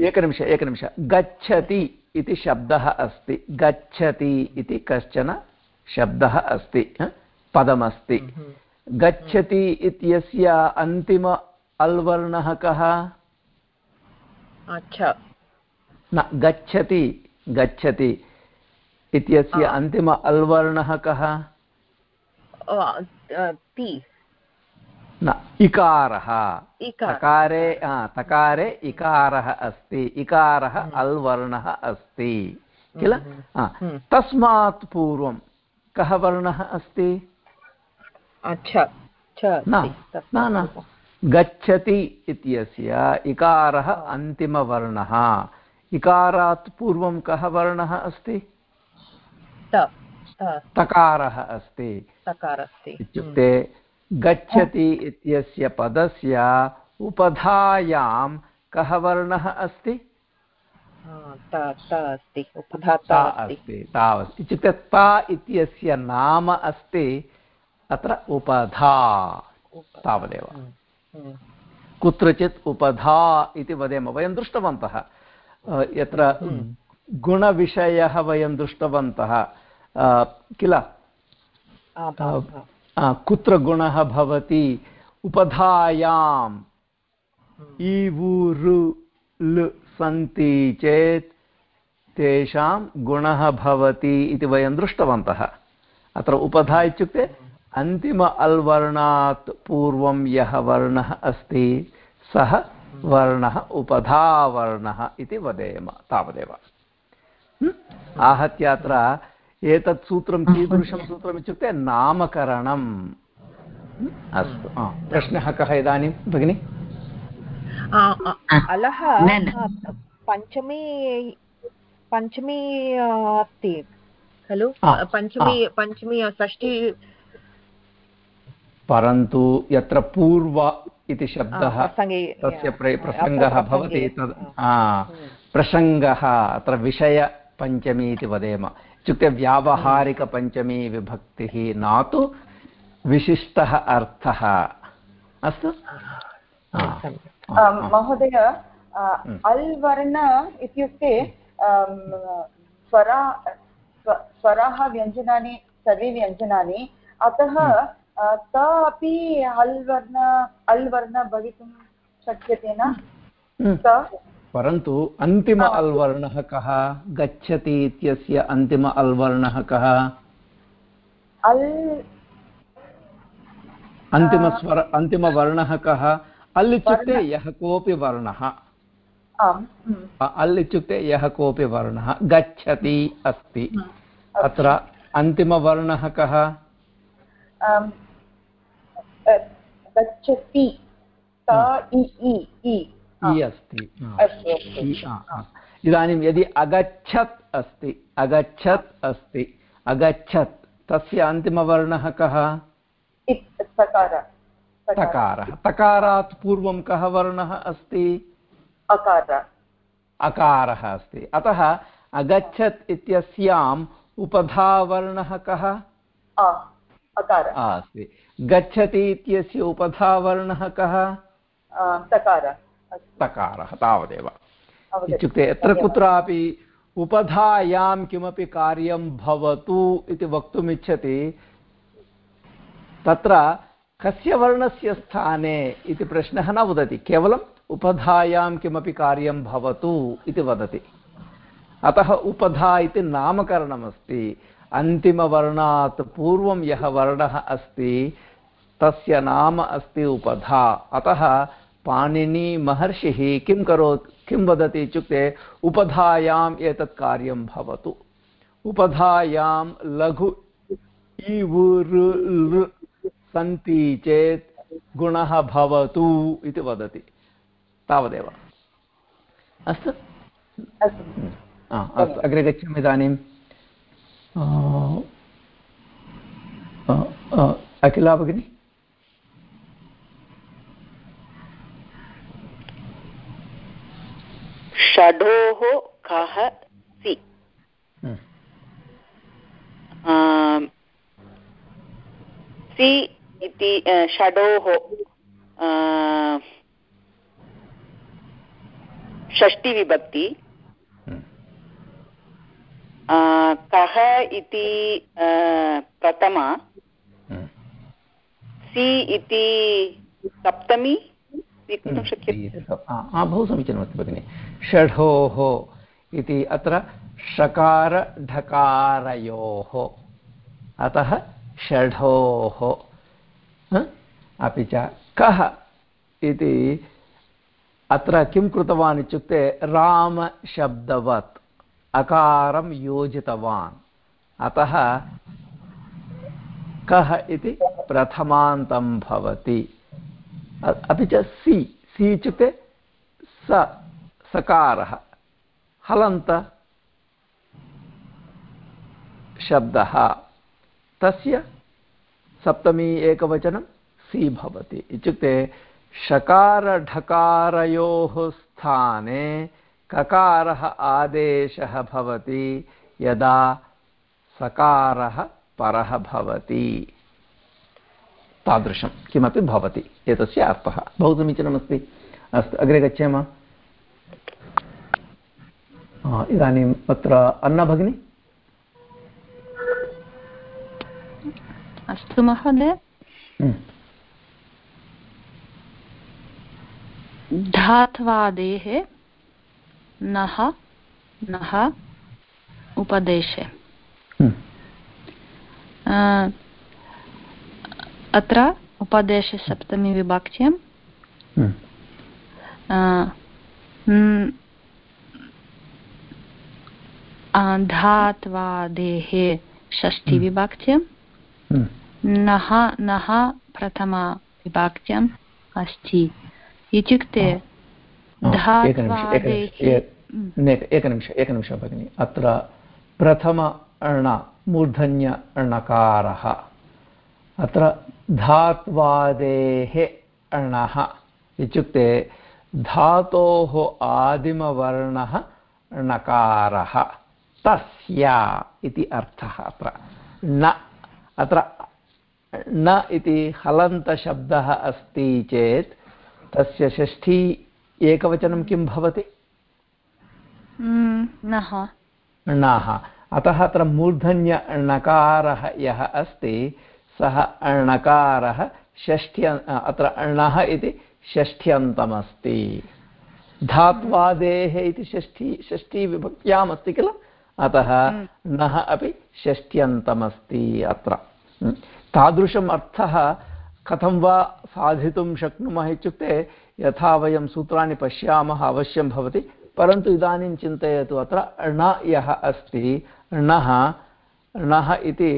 एकनिमिष एकनिमिष। गच्छति इति शब्दः अस्ति। गच्छति इति कश्चन शब्दः अस्ति पदमस्ति। गच्छति इत्यस्य अन्तिम अल्वर्णः कः? न गच्छति गच्छति इत्यस्य अन्तिम अल्वर्णः कः? न इकारः। तकारे तकारे इकारः अस्ति इकारः अल्वर्णः अस्ति किल? तस्मात् पूर्वं कः वर्णः अस्ति? न न गच्छति इत्यस्य इकारः अन्तिमवर्णः। इकारात् पूर्वं कः वर्णः अस्ति? तकारः अस्ति। इत्युक्ते गच्छति इत्यस्य पदस्य उपधायां कः वर्णः अस्ति? अस्ति। इत्युक्ते ता इत्यस्य नाम अस्ति अत्र उपधा तावदेव। हम्म, कुत्रचित् उपधा इति वदेम वयं दृष्टवन्तः। यत्र गुणविषयः वयं दृष्टवन्तः। किल? कुत्र गुणः भवति उपधायाम् इवुरु लु सन्ति चेत् तेषां गुणः भवति इति वयं दृष्टवन्तः। अत्र उपधा इत्युक्ते अन्तिम अल्वर्णात् पूर्वं यः वर्णः अस्ति सः वर्णः उपधावर्णः इति वदेम तावदेव। आहत्य अत्र एतत् सूत्रं कीदृशं <laughs> सूत्रम् इत्युक्ते नामकरणम्? अस्तु हा, प्रश्नः कः इदानीं भगिनि? अलः पञ्चमी पञ्चमी अस्ति खलु? पञ्चमी पञ्चमी षष्ठी परन्तु यत्र पूर्व इति शब्दः तस्य प्रसङ्गः भवति तद् प्रसङ्गः अत्र विषयपञ्चमी इति वदेम। इत्युक्ते व्यावहारिकपञ्चमी विभक्तिः न तु विशिष्टः अर्थः। अस्तु। महोदय हम्म। अल् वर्ण इत्युक्ते स्वरा स्व- स्वराः व्यञ्जनानि सर्वे व्यञ्जनानि अतः आ, त अपि अल् वर्ण अल् वर्ण भवितुं शक्यते न? हम्म। त? परन्तु अन्तिम अल्वर्णः कः? गच्छति इत्यस्य अन्तिम अल्वर्णः कः? अल् अन्तिमस्वर अन्तिमवर्णः कः? अल् इत्युक्ते यः कोऽपि वर्णः। हम्म, अ- अल् इत्युक्ते यः कोऽपि वर्णः। गच्छति अस्ति। अत्र अन्तिमवर्णः कः? गच्छति। त अस्ति। इदानीं यदि अगच्छत् अस्ति अगच्छत् अस्ति अगच्छत् तस्य अन्तिमवर्णः कः? तकारः। तकारात् पूर्वं कः वर्णः अस्ति? अकार। अस्ति। अतः अगच्छत् इत्यस्याम् उपधावर्णः कः? अकार। अस्ति गच्छति इत्यस्य उपधावर्णः कः? अस्तु, तकारः तावदेव। इत्युक्ते यत्र कुत्रापि उपधायां किमपि कार्यं भवतु इति वक्तुमिच्छति तत्र कस्य वर्णस्य स्थाने इति प्रश्नः न वदति केवलम् उपधायां किमपि कार्यं भवतु इति वदति। अतः उपधा इति नामकरणमस्ति। अन्तिमवर्णात् पूर्वं यः वर्णः अस्ति तस्य नाम अस्ति उपधा। अतः पाणिनिमहर्षिः किं करो किं वदति इत्युक्ते उपधायाम् एतत् कार्यं भवतु। उपधायां लघु इवुरु सन्ति चेत् गुणः भवतु इति वदति। तावदेव। अस्तु? अस्तु। अग्रे गच्छामि इदानीं। अखिला भगिनी षडोः कः सि सि इति षडोः षष्टिविभक्ति कः इति प्रथमा? हम्म। सि इति सप्तमी? स्वीकर्तुं शक्यते। आ, आ, बहु समीचीनमस्ति भगिनि। षढोः इति अत्र षकारढकारयोः। अतः षढोः अपि च कः इति अत्र किं कृतवान् इत्युक्ते रामशब्दवत्। अकारं योजितवान्। अतः कः इति प्रथमान्तं भवति। अपि च सि। सि इत्युक्ते स, सकारः। हलन्त शब्दः। तस्य सप्तमी एकवचनं सि भवति। इत्युक्ते शकारढकारयोः स्थाने ककारः आदेशः भवति यदा सकारः परः भवति। तादृशं किमपि भवति एतस्य अर्थः। बहु समीचीनमस्ति। अस्तु अग्रे गच्छामः। इदानीम् अत्र अन्ना भगिनी? अस्तु महोदय। हम्म। धात्वादेः नः नः उपदेशे। हम्म। अत्र उपदेशे सप्तमी विभक्त्यां हम्म। धात्वादेः षष्ठीविभक्त्यां नः नः प्रथमाविभक्त्याम् अस्ति इत्युक्ते एकनिमिष एकनिमिषः भगिनि। अत्र प्रथम अण मूर्धन्य अणकारः अत्र धात्वादेः अणः इत्युक्ते धातोः आदिमवर्णः णकारः तस्य इति अर्थः अत्र। न अत्र न इति हलन्तशब्दः अस्ति चेत् तस्य षष्ठी एकवचनं किं भवति? णः अतः अत्र मूर्धन्य णकारः यः अस्ति सः णकारः षष्ठ्य अत्र णः इति षष्ठ्यन्तमस्ति धात्वादेः इति षष्ठी षष्ठीविभक्त्याम् अस्ति किल? अतः नः अपि षष्ठ्यन्तमस्ति अत्र। तादृशम् अर्थः कथं वा साधितुं शक्नुमः इत्युक्ते यथा वयं सूत्राणि पश्यामः अवश्यं भवति परन्तु इदानीं चिन्तयतु अत्र ण यः अस्ति णः णः इति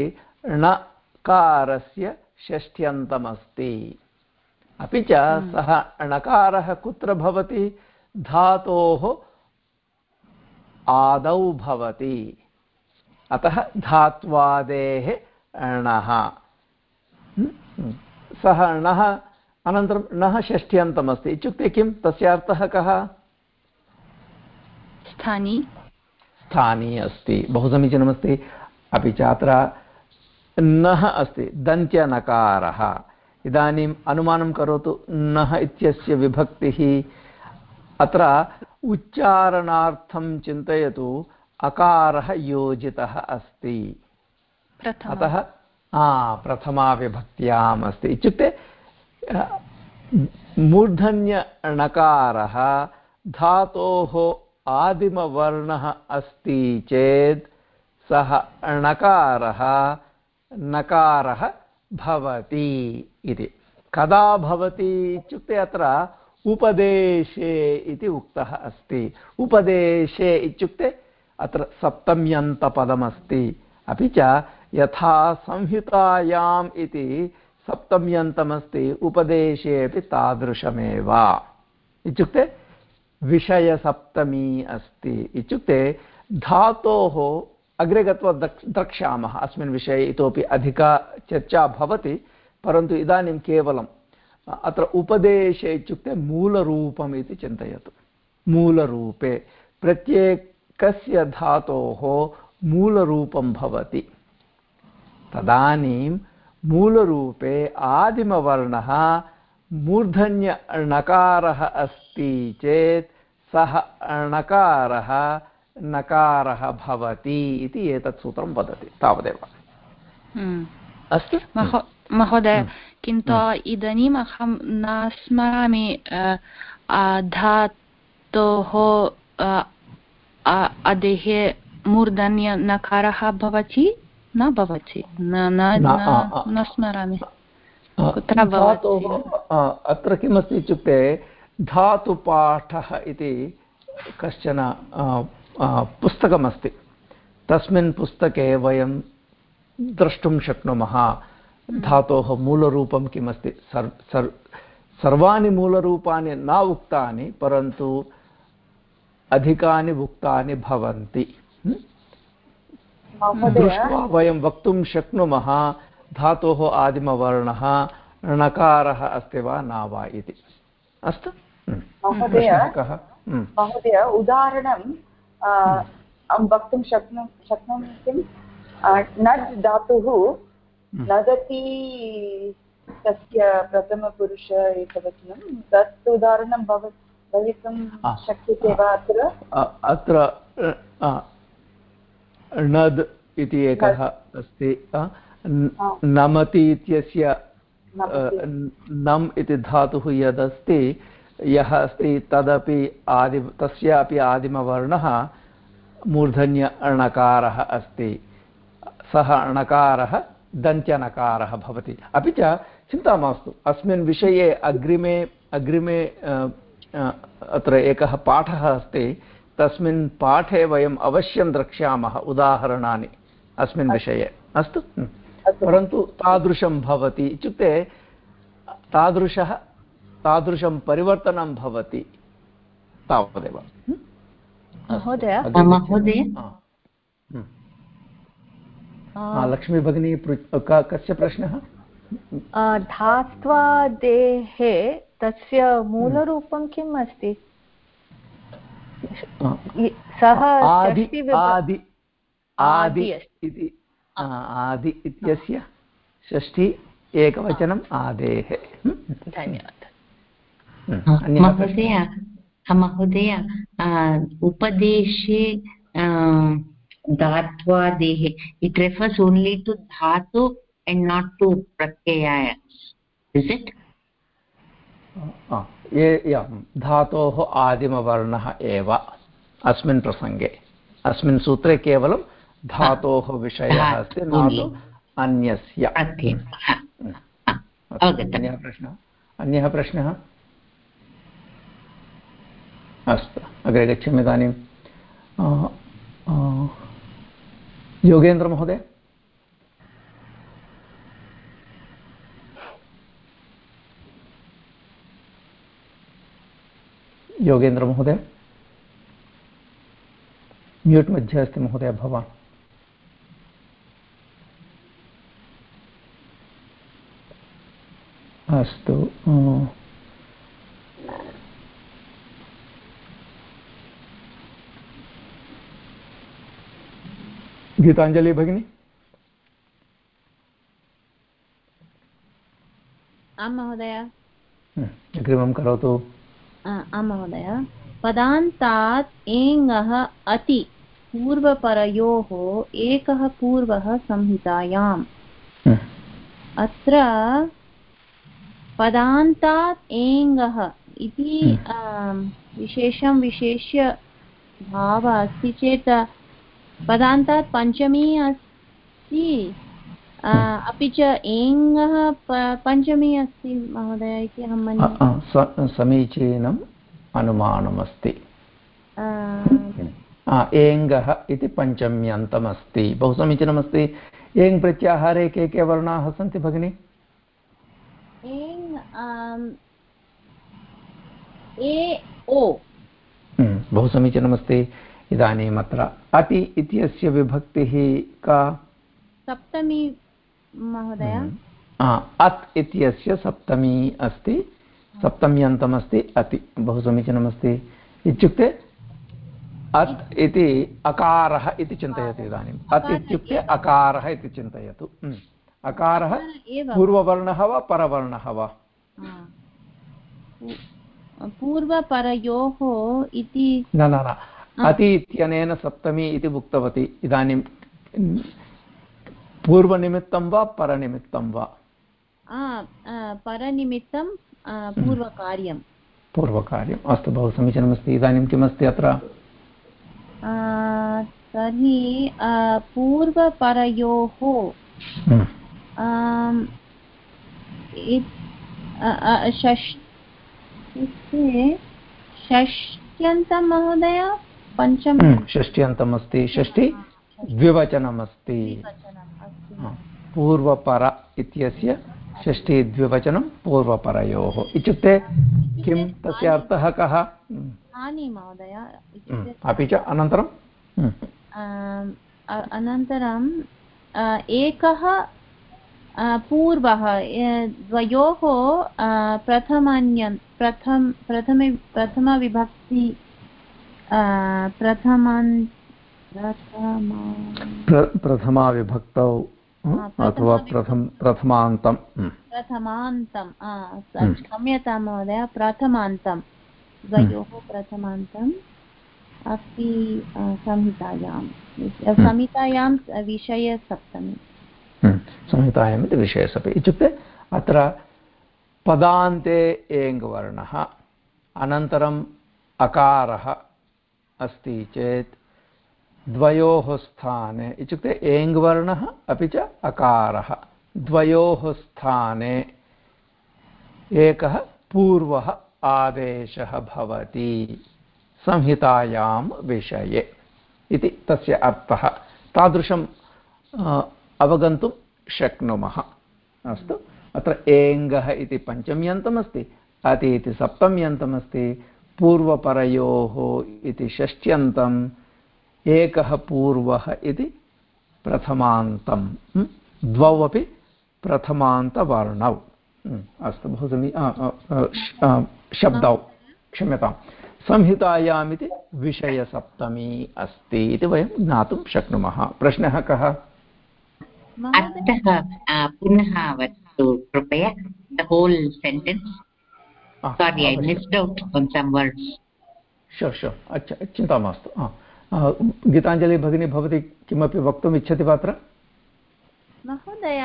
णकारस्य षष्ठ्यन्तमस्ति अपि च सः णकारः कुत्र भवति? धातोः आदौ भवति। अतः धात्वादेः णः। सः णः अनन्तरं णः षष्ठ्यन्तमस्ति इत्युक्ते किं? तस्य अर्थः कः? स्थानी। स्थानी अस्ति। बहु समीचीनमस्ति अपि च अत्र नः अस्ति। दन्त्यनकारः। इदानीम् अनुमानं करोतु नः इत्यस्य विभक्तिः। अत्र उच्चारणार्थं चिन्तयतु अकारः योजितः अस्ति। अतः प्रथमाविभक्त्याम् अस्ति इत्युक्ते मूर्धन्यणकारः धातोः आदिमवर्णः अस्ति चेत् सः णकारः नकारः भवति इति कदा भवति इत्युक्ते अत्र उपदेशे इति उक्तः अस्ति उपदेशे इत्युक्ते अत्र सप्तम्यन्तपदमस्ति अपि च यथा संहितायाम् इति सप्तम्यन्तमस्ति उपदेशे अपि तादृशमेव। इत्युक्ते विषयसप्तमी अस्ति। इत्युक्ते धातोः अग्रे गत्वा द्रक्ष्यामः। अस्मिन् विषये इतोपि अधिका चर्चा भवति, परन्तु इदानीं केवलं, अत्र उपदेशे इत्युक्ते मूलरूपम् इति चिन्तयतु। मूलरूपे प्रत्येकस्य धातोः मूलरूपं भवति। तदानीं मूलरूपे आदिमवर्णः मूर्धन्यणकारः अस्ति चेत् सः णकारः नकारः भवति इति एतत् सूत्रं वदति तावदेव। हम्म। अस्तु? महोदय किन्तु इदानीम् अहं न स्मरामि धातोः अधेः मूर्धन्य नकारः भवति। न भवति न स्मरामि कुत्र अत्र किमस्ति इत्युक्ते धातुपाठः इति कश्चन पुस्तकमस्ति तस्मिन् पुस्तके वयं द्रष्टुं शक्नुमः धातोः मूलरूपं किमस्ति सर् सर् सर्वाणि मूलरूपाणि न उक्तानि परन्तु अधिकानि उक्तानि भवन्ति दृष्ट्वा वयं वक्तुं शक्नुमः धातोः आदिमवर्णः णकारः अस्ति वा न वा इति। अस्तु? महोदय महोदय उदाहरणं वक्तुं शक्नु शक्नोमि किं नड् धातुः नदति तस्य प्रथमपुरुष एकवचनं। तत् उदाहरणं भव भवितुं शक्यते वा अत्र? अत्र णद् इति एकः अस्ति नमति इत्यस्य नम् इति धातुः यदस्ति यः अस्ति तदपि आदि तस्यापि आदिमवर्णः मूर्धन्य अणकारः अस्ति। सः अणकारः दन्त्यनकारः भवति। अपि च चिन्ता मास्तु अस्मिन् विषये अग्रिमे अग्रिमे अत्र एकः पाठः अस्ति। तस्मिन् पाठे वयम् अवश्यं द्रक्ष्यामः उदाहरणानि अस्मिन् विषये। अस्तु? परन्तु तादृशं भवति इत्युक्ते तादृशः तादृशं परिवर्तनं भवति तावदेव। महोदय। महोदय। लक्ष्मी भगिनी कस्य प्रश्नः? धात्वादेः तस्य मूलरूपं किम् अस्ति? सः आदि आदि आदि इति आदि इत्यस्य षष्ठी एकवचनम् आदेः धन्यवादः महोदय महोदय उपदेशे धात्वादेः it refers only to dhatu and not to प्रत्ययाय is it धातोः आदिमवर्णः एव अस्मिन् प्रसङ्गे अस्मिन् सूत्रे केवलं धातोः विषयः अस्ति न तु अन्यस्य अन्यः प्रश्नः अन्यः प्रश्नः अस्तु अग्रे गच्छामि इदानीं योगेन्द्रमहोदय योगेन्द्रमहोदय म्यूट् मध्ये अस्ति महोदय भवान्। अस्तु गीताञ्जलि भगिनी। आं महोदय। अग्रिमं करोतु। आं महोदय पदान्तात् एङः अति पूर्वपरयोः एकः पूर्वः संहितायाम् अत्र पदान्तात् एङः इति विशेषं विशेष्य भावः अस्ति चेत् पदान्तात् पञ्चमी अस्ति अपि च एङः पञ्चमी अस्ति महोदय इति अहं मन्ये। समीचीनम् अनुमानमस्ति। एङ्गः इति पञ्चम्यन्तमस्ति। बहु समीचीनमस्ति। एङ् प्रत्याहारे के के वर्णाः सन्ति भगिनि? बहु समीचीनमस्ति। इदानीम् अत्र अति इत्यस्य विभक्तिः का? सप्तमी महोदय? अत् इत्यस्य सप्तमी अस्ति। सप्तम्यन्तमस्ति अति बहु समीचीनमस्ति इत्युक्ते अत् इति अकारः इति चिन्तयतु इदानीम्। अत् इत्युक्ते अकारः इति चिन्तयतु। अकारः पूर्ववर्णः वा परवर्णः वा? पूर्वपरयोः इति न न न। अति इत्यनेन सप्तमी इति उक्तवती। इदानीं पूर्वनिमित्तं वा परनिमित्तं वा? परनिमित्तं पूर्वकार्यं पूर्वकार्यम्। अस्तु बहु समीचीनमस्ति। इदानीं किमस्ति अत्र? तर्हि पूर्वपरयोः षष्ट्यन्तं महोदय पञ्चम षष्ट्यन्तम् अस्ति षष्टि द्विवचनमस्ति। पूर्वपर इत्यस्य षष्ठी द्विवचनं पूर्वपरयोः। इत्युक्ते किं तस्य अर्थः कः? अपि च अनन्तरं? अनन्तरं एकः पूर्वः द्वयोः प्रथमान्य प्रथम प्रथमे प्रथमविभक्ति प्रथमान् प्रथमाविभक्तौ अथवा प्रथम प्रथमान्तं प्रथमान्तं क्षम्यतां महोदय प्रथमान्तं द्वयोः प्रथमान्तम् अस्ति संहितायां संहितायां विषयसप्तमी। संहितायाम् इति विषयसपि इत्युक्ते अत्र पदान्ते एङ्वर्णः अनन्तरम् अकारः अस्ति चेत् द्वयोः स्थाने। इत्युक्ते एङ्वर्णः अपि च अकारः। द्वयोः स्थाने एकः पूर्वः आदेशः भवति संहितायां विषये। इति तस्य अर्थः। तादृशं अवगन्तुं शक्नुमः। अस्तु। अत्र एङ्गः इति पञ्चम्यन्तमस्ति, अति इति सप्तम्यन्तमस्ति, पूर्वपरयोः इति षष्ट्यन्तम् एकः पूर्वः इति प्रथमान्तं। द्वौ अपि प्रथमान्तवर्णौ। अस्तु बहु समी शब्दौ क्षम्यतां। संहितायामिति विषयसप्तमी अस्ति इति वयं ज्ञातुं शक्नुमः। प्रश्नः कः? पुनः वदतु कृपया द होल् सेण्टेन्स् सारी ऐ मिस्ड् औट् आन् सम् वर्ड्स् श्योर् श्योर् अच्छा चिन्ता मास्तु गीताञ्जलि भगिनी भवती किमपि वक्तुम् इच्छति वा अत्र महोदय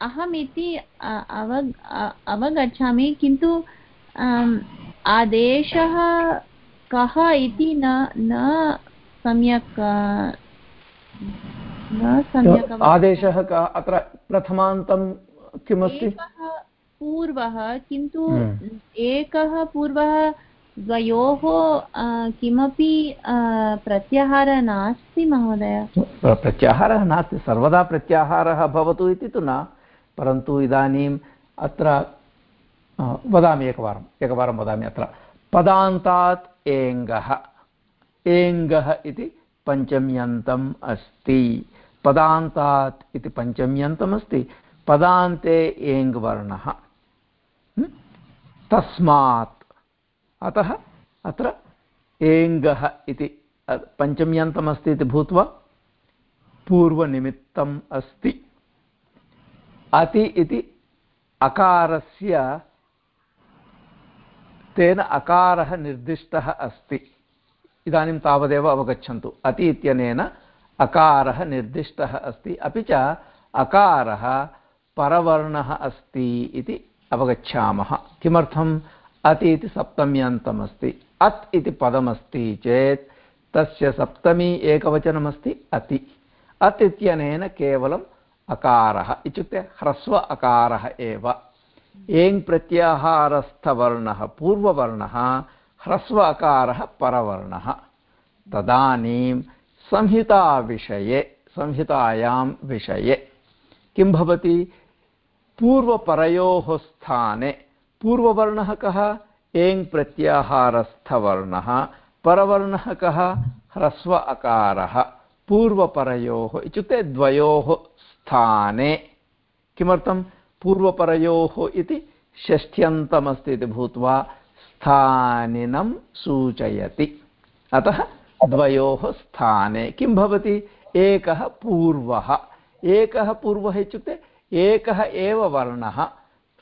अहम् इति अवग अवगच्छामि किन्तु आदेशः कः इति न न सम्यक् आदेशः कः अत्र प्रथमान्तं किमस्ति पूर्वः किन्तु हम्म। एकः पूर्वः द्वयोः किमपि प्रत्याहारः नास्ति महोदय? प्रत्याहारः नास्ति, सर्वदा प्रत्याहारः भवतु इति तु न, परन्तु इदानीम् अत्र वदामि एकवारम्, एकवारं वदामि अत्र। पदान्तात् एङ्गः एङ्गः इति पञ्चम्यन्तम् अस्ति। पदान्तात् इति पञ्चम्यन्तमस्ति पदान्ते एङ्वर्णः तस्मात् अतः अत्र एङ्गः इति पञ्चम्यन्तमस्ति इति भूत्वा पूर्वनिमित्तम् अस्ति। अति इति अकारस्य, तेन अकारः निर्दिष्टः अस्ति। इदानीं तावदेव अवगच्छन्तु। अति इत्यनेन अकारः निर्दिष्टः अस्ति। अपि च अकारः परवर्णः अस्ति इति अवगच्छामः। किमर्थम्? अति इति सप्तम्यन्तमस्ति। अत् इति पदमस्ति चेत् तस्य सप्तमी एकवचनमस्ति अति। अत् इत्यनेन केवलम् अकारः इत्युक्ते ह्रस्व अकारः एव। एङ् प्रत्याहारस्थवर्णः पूर्ववर्णः, ह्रस्व अकारः परवर्णः। तदानीं संहिताविषये, संहितायां विषये। किं भवति? पूर्वपरयोः स्थाने पूर्ववर्णः कः? एङ् प्रत्याहारस्थवर्णः, परवर्णः कः? ह्रस्व अकारः, पूर्वपरयोः इत्युक्ते द्वयोः स्थाने। किमर्थं? पूर्वपरयोः इति षष्ठ्यन्तमस्ति इति भूत्वा स्थानिनं सूचयति। अतः द्वयोः स्थाने। किं भवति? एकः पूर्वः। एकः पूर्वः इत्युक्ते एकः एव वर्णः।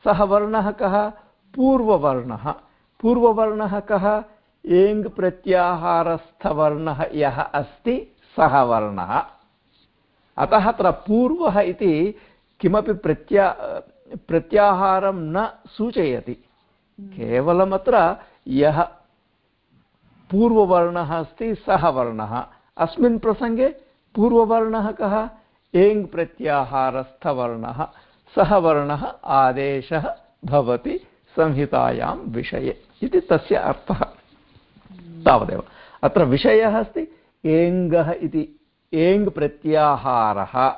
सः वर्णः कः? पूर्ववर्णः। पूर्ववर्णः कः? एङ् प्रत्याहारस्थवर्णः यः अस्ति, सः वर्णः। अतः अत्र पूर्वः इति किमपि प्रत्या, प्रत्याहारं न सूचयति। केवलम् अत्र यः पूर्ववर्णः अस्ति, सः वर्णः। अस्मिन् प्रसङ्गे पूर्ववर्णः कः? एङ् प्रत्याहारस्थवर्णः। सः वर्णः आदेशः भवति। संहितायां विषये। इति तस्य अर्थः। तावदेव। अत्र विषयः अस्ति, एङ्गः इति। एङ् प्रत्याहारः।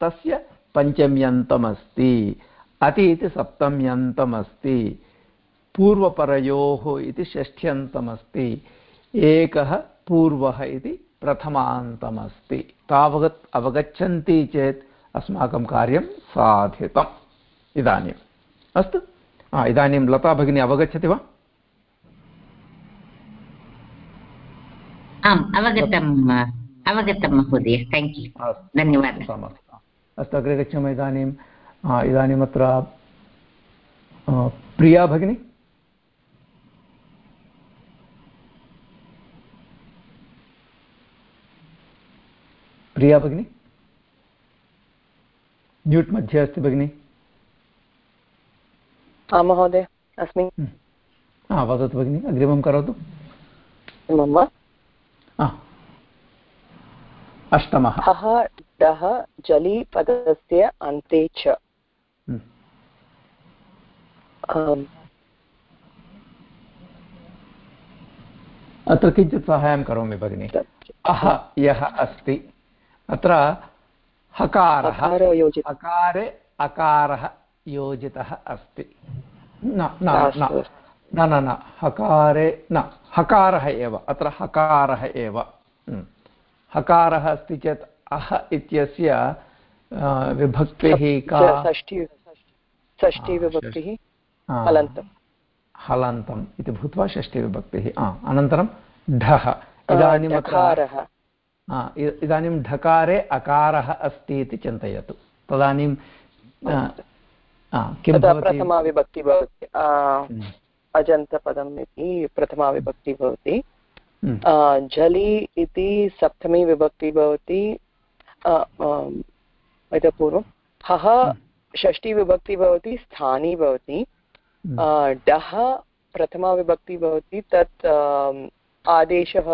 तस्य पञ्चम्यन्तमस्ति। अति इति सप्तम्यन्तमस्ति। पूर्वपरयोः इति षष्ठ्यन्तमस्ति एकः पूर्वः इति प्रथमान्तमस्ति। तावत् अवगच्छन्ति चेत् अस्माकं कार्यं साधितम्। इदानीम्। अस्तु। इदानीं लता भगिनी अवगच्छति वा? आम् अवगतम् अवगतं महोदय. थेङ्क् यू धन्यवादः. अस्तु अग्रे गच्छामः इदानीम् इदानीम् अत्र प्रिया भगिनी? प्रिया भगिनी? म्यूट् मध्ये अस्ति भगिनि। आं महोदय अस्मि हा. वदतु भगिनि अग्रिमं करोतु। मम अष्टमः। हः डः जलि पदस्य अन्ते च। अत्र किञ्चित् साहाय्यं करोमि भगिनि। अह यः अस्ति। अत्र हकारः। हकारे अकारः। योजितः अस्ति। न न न न हकारे न हकारः एव अत्र हकारः एव। हकारः अस्ति चेत् अह इत्यस्य विभक्तिः का? षष्टिविभक्तिः हलन्तम्। इति भूत्वा षष्टिविभक्तिः अनन्तरं ढः। इदानीम् इदानीं ढकारे अकारः अस्ति इति चिन्तयतु। तदानीं किं प्रथमा विभक्ति भवति। हम्म। अजन्तपदम् इति प्रथमा विभक्ति भवति। हम्म। झलि इति सप्तमी विभक्ति भवति। इतः पूर्वं हः हम्म। षष्टिविभक्ति भवति स्थानी भवति। डः प्रथमा विभक्ति भवति तत् आदेशः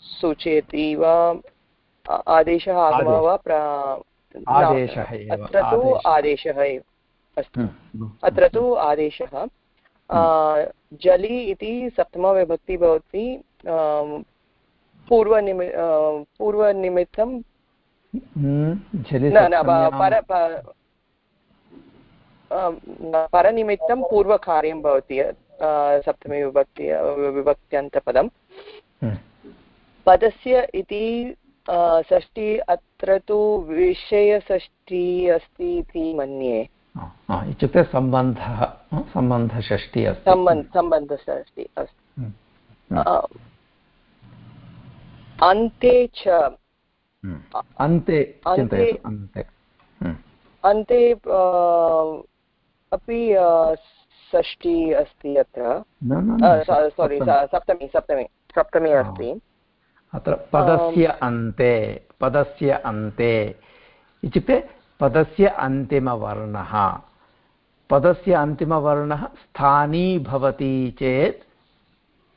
सूचयति वा आदेशः आगमः वा अत्र तु आदेशः। एव अस्तु। हम्म, अत्र तु आदेशः। जलि इति सप्तमविभक्ति भवति। पूर्वनिमि पूर्वनिमित्तं न न पर परनिमित्तं पूर्वकार्यं भवति सप्तमी विभक्ति विभक्त्यन्तपदं। हम्म। पदस्य इति षष्टि अत्र तु विषयषष्टि अस्ति इति मन्ये। इत्युक्ते सम्बन्धः सम्बन्धषष्टि अस्ति। सम्बन्ध सम्बन्धषष्टि अस्ति। हम्म, हम्म। अन्ते च अन्ते अन्ते अन्ते। अपि षष्टि अस्ति अत्र। सोरि सप्तमी। सप्तमी सप्तमी अस्ति। अत्र पदस्य अन्ते पदस्य अन्ते इत्युक्ते पदस्य अन्तिमवर्णः। पदस्य अन्तिमवर्णः स्थानी भवति चेत्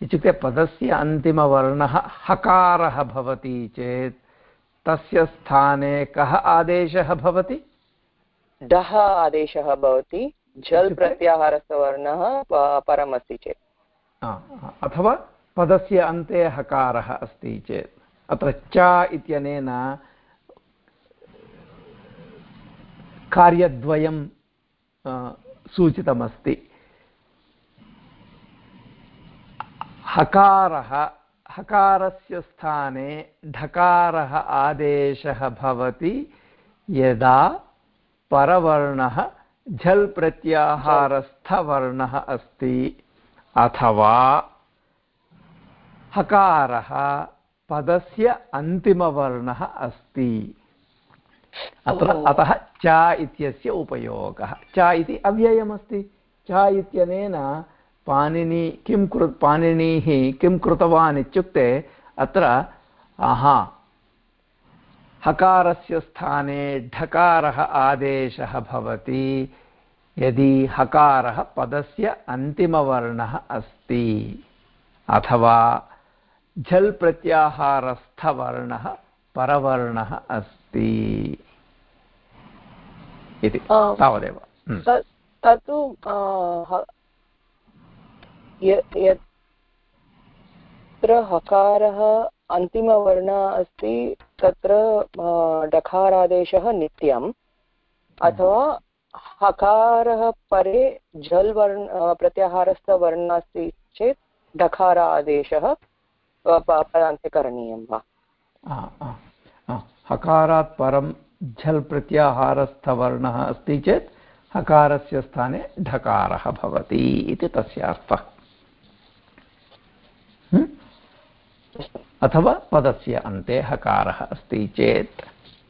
इत्युक्ते पदस्य अन्तिमवर्णः हकारः भवति चेत् तस्य स्थाने कः आदेशः भवति? डः आदेशः भवति झल् प्रत्याहारस्य वर्णः परमस्ति चेत्। अथवा पदस्य अन्ते हकारः अस्ति चेत्। अत्र च इत्यनेन कार्यद्वयं सूचितमस्ति। हकारः, हकारस्य स्थाने ढकारः आदेशः भवति यदा परवर्णः झल् प्रत्याहारस्थवर्णः अस्ति अथवा हकारः पदस्य अन्तिमवर्णः अस्ति। अत्र अतः च इत्यस्य उपयोगः। च इति अव्ययमस्ति। च इत्यनेन पाणिनि किं कृ पाणिनिः किं कृतवान् इत्युक्ते अत्र हा हकारस्य स्थाने ढकारः आदेशः भवति यदि हकारः पदस्य अन्तिमवर्णः अस्ति अथवा झल् प्रत्याहारस्थवर्णः परवर्णः अस्ति इति तावदेव। हम्म। तत्तु यत्र हकारः अन्तिमवर्णः अस्ति तत्र डकारादेशः नित्यम् अथवा हकारः परे झल् वर्ण प्रत्याहारस्थवर्णः अस्ति चेत् डकारादेशः। पदान्ते करणीयं वा हकारात् परं झल् प्रत्याहारस्थवर्णः अस्ति चेत् हकारस्य स्थाने ढकारः भवति इति तस्य अर्थः। अथवा पदस्य अन्ते हकारः अस्ति चेत्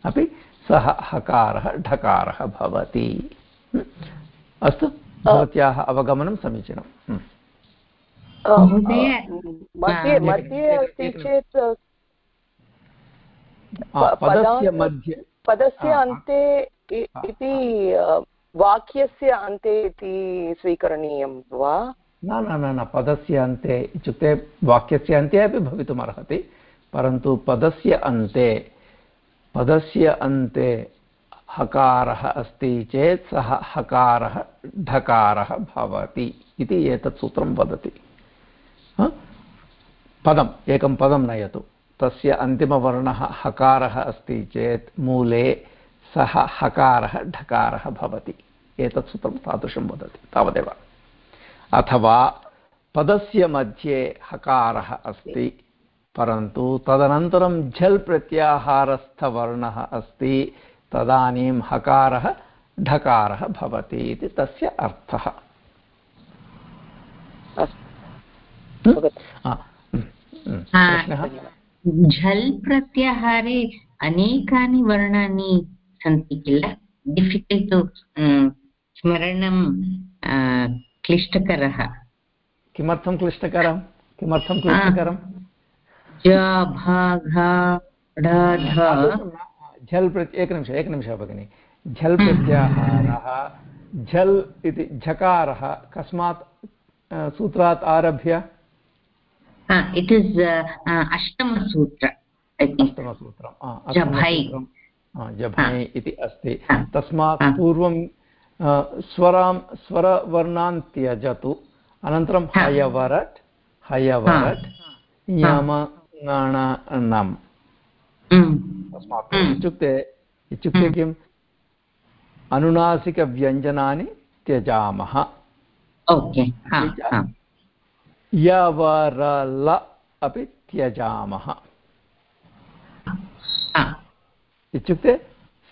अपि सः हकारः ढकारः भवति। अस्तु भवत्याः अवगमनं समीचीनं। मध्ये मध्ये अस्ति चेत् पदस्य मध्ये पदस्य अन्ते इति वाक्यस्य अन्ते इति स्वीकरणीयं वा न न न न पदस्य अन्ते इत्युक्ते वाक्यस्य अन्ते अपि भवितुमर्हति परन्तु पदस्य अन्ते पदस्य अन्ते हकारः अस्ति चेत् सः हकारः ढकारः भवति इति एतत् सूत्रं वदति पदम्, एकं पदं नयतु। तस्य अन्तिमवर्णः हकारः अस्ति चेत् मूले सः हकारः ढकारः भवति। एतत् सूत्रं तादृशं वदति, तावदेव। अथवा पदस्य मध्ये हकारः अस्ति, परन्तु तदनन्तरं झल् प्रत्याहारस्थवर्णः अस्ति, तदानीं हकारः ढकारः भवति इति तस्य अर्थः। झल् प्रत्याहारे अनेकानि वर्णानि सन्ति किल? डिफिकल्ट् स्मरणं क्लिष्टकरः। किमर्थं क्लिष्टकरं? किमर्थं क्लिष्टकरं? झल् प्रत्य एकनिमिषम् एकनिमिषः भगिनि। झल् प्रत्याहारः झल् इति झकारः कस्मात् सूत्रात् आरभ्य इट् इस् अष्टमसूत्र अष्टमसूत्रं जभै। इति अस्ति। तस्मात् पूर्वं स्वरां स्वरवर्णान् त्यजतु अनन्तरं हयवरट् हयवरट् यम तस्मात् इत्युक्ते इत्युक्ते किम्? अनुनासिकव्यञ्जनानि त्यजामः। यवरल अपि त्यजामः इत्युक्ते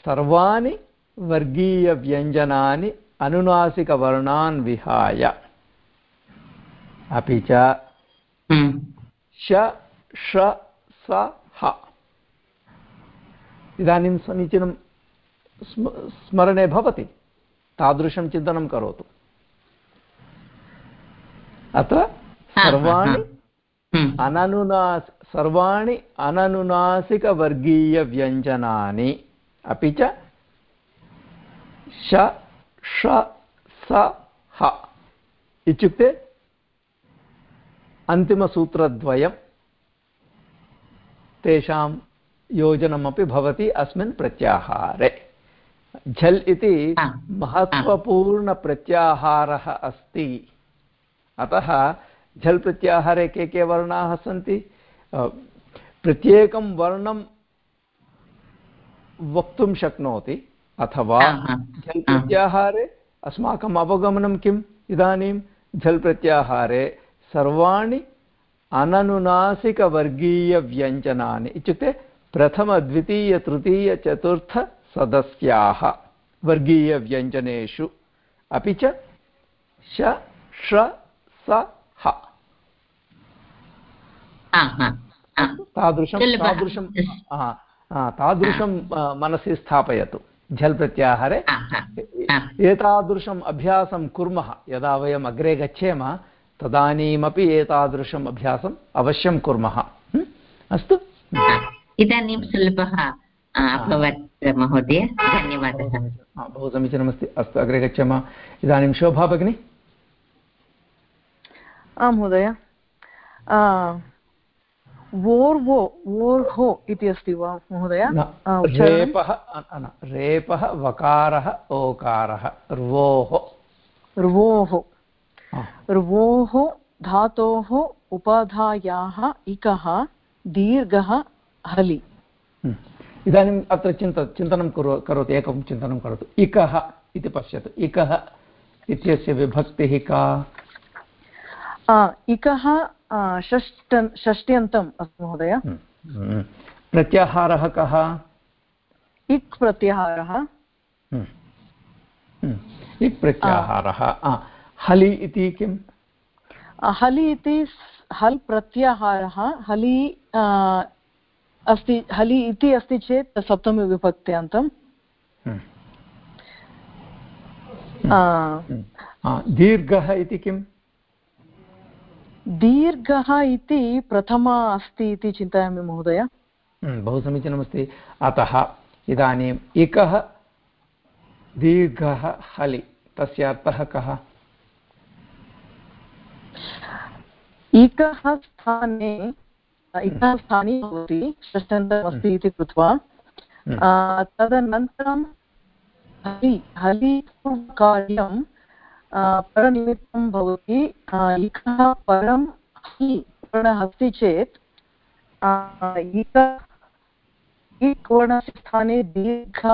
सर्वाणि वर्गीयव्यञ्जनानि अनुनासिकवर्णान् विहाय। अपि च श ष स ह। इदानीं समीचीनं स्मरणे भवति। तादृशं चिन्तनं करोतु। अत्र सर्वाणि अननुनास सर्वाणि अननुनासिकवर्गीयव्यञ्जनानि। अपि च श ष स ह इत्युक्ते अन्तिमसूत्रद्वयं तेषां योजनमपि भवति अस्मिन् प्रत्याहारे। झल् इति महत्त्वपूर्णप्रत्याहारः अस्ति। अतः झल् प्रत्याहारे के के वर्णाः सन्ति। प्रत्येकं वर्णं वक्तुं शक्नोति। अथवा झल् प्रत्याहारे अस्माकम् अवगमनं किम्? इदानीं झल् प्रत्याहारे सर्वाणि अननुनासिकवर्गीयव्यञ्जनानि। इत्युक्ते प्रथमद्वितीयतृतीयचतुर्थसदस्याः वर्गीयव्यञ्जनेषु। अपि च श ष स तादृशं तादृशं तादृशं मनसि स्थापयतु झल् प्रत्याहारे। एतादृशम् अभ्यासं कुर्मः यदा वयम् अग्रे गच्छेम तदानीमपि एतादृशम् अभ्यासम् अवश्यं कुर्मः। अस्तु। इदानीं सुलभः अभवत् महोदय धन्यवादः। बहु समीचीनमस्ति। अस्तु अग्रे गच्छामः। इदानीं शोभा भगिनी। आं महोदय। वोर्वो वोर्हो इति अस्ति वा महोदय? रेपः रेपः वकारः ओकारः र्वोः। र्वोः। र्वोः धातोः उपाधायाः इकः दीर्घः हलि। इदानीम् अत्र चिन्त चिन्तनं कुरु करोतु एकं चिन्तनं करोतु। इकः इति पश्यतु। इकः इत्यस्य विभक्तिः का? इकः षष्ट षष्ट्यन्तम् अस्ति महोदय। प्रत्याहारः कः? इक् प्रत्याहारः। हम्म। हम्म। इक् प्रत्याहारः। हलि इति किम्? हलि इति हल् प्रत्याहारः। हलि अस्ति हलि इति अस्ति चेत् सप्तमीविभक्त्यान्तम् दीर्घः इति किम्? दीर्घः इति प्रथमा अस्ति इति चिन्तयामि महोदय। बहु समीचीनमस्ति। अतः इदानीम् एकः दीर्घः हलि तस्य अर्थः कः? इकः स्थाने इकः स्थाने भवति षष्ठन्तमस्ति इति कृत्वा। तदनन्तरं हलि हलि कार्यं परनिमित्तं भवति इकः परं हि वर्णः अस्ति चेत् इक इक् वर्णस्य स्थाने दीर्घ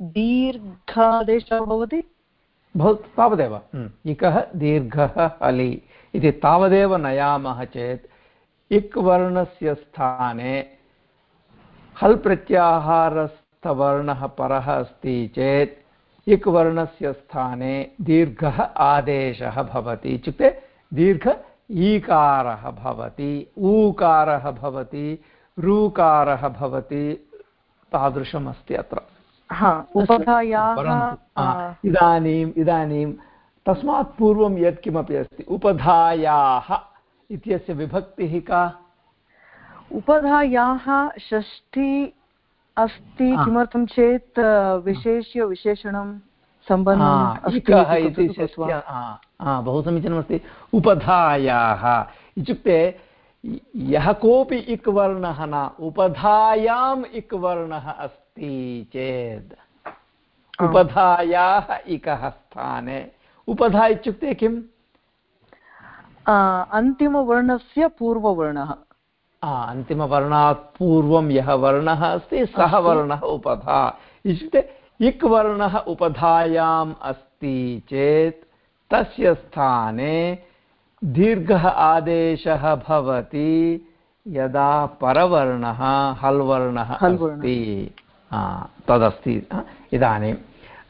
दीर्घादेशः भवति? भवतु तावदेव। इकः दीर्घः हलि इति तावदेव नयामः चेत् इक् वर्णस्य स्थाने हल् प्रत्याहारस्थवर्णः परः अस्ति चेत् इक् वर्णस्य स्थाने दीर्घः आदेशः भवति इत्युक्ते दीर्घ ईकारः भवति ऊकारः भवति ऋकारः भवति तादृशमस्ति अत्र। इदानीम् इदानीं तस्मात् पूर्वं यत्किमपि अस्ति। उपधायाः इत्यस्य विभक्तिः का? उपधायाः षष्ठी अस्ति किमर्थं चेत् विशेष्य विशेषणं बहु समीचीनमस्ति। उपधायाः। इत्युक्ते यः कोऽपि इक् वर्णः न उपधायाम् इक् वर्णः अस्ति चेत् उपधायाः इकः स्थाने। उपधा इत्युक्ते किम्? अन्तिमवर्णस्य पूर्ववर्णः। अन्तिमवर्णात् पूर्वं यः वर्णः अस्ति सः वर्णः उपधा। इत्युक्ते इक् वर्णः उपधायाम् अस्ति चेत् तस्य स्थाने दीर्घः आदेशः भवति यदा परवर्णः हल् वर्णः अस्ति। तदस्ति। इदानीम्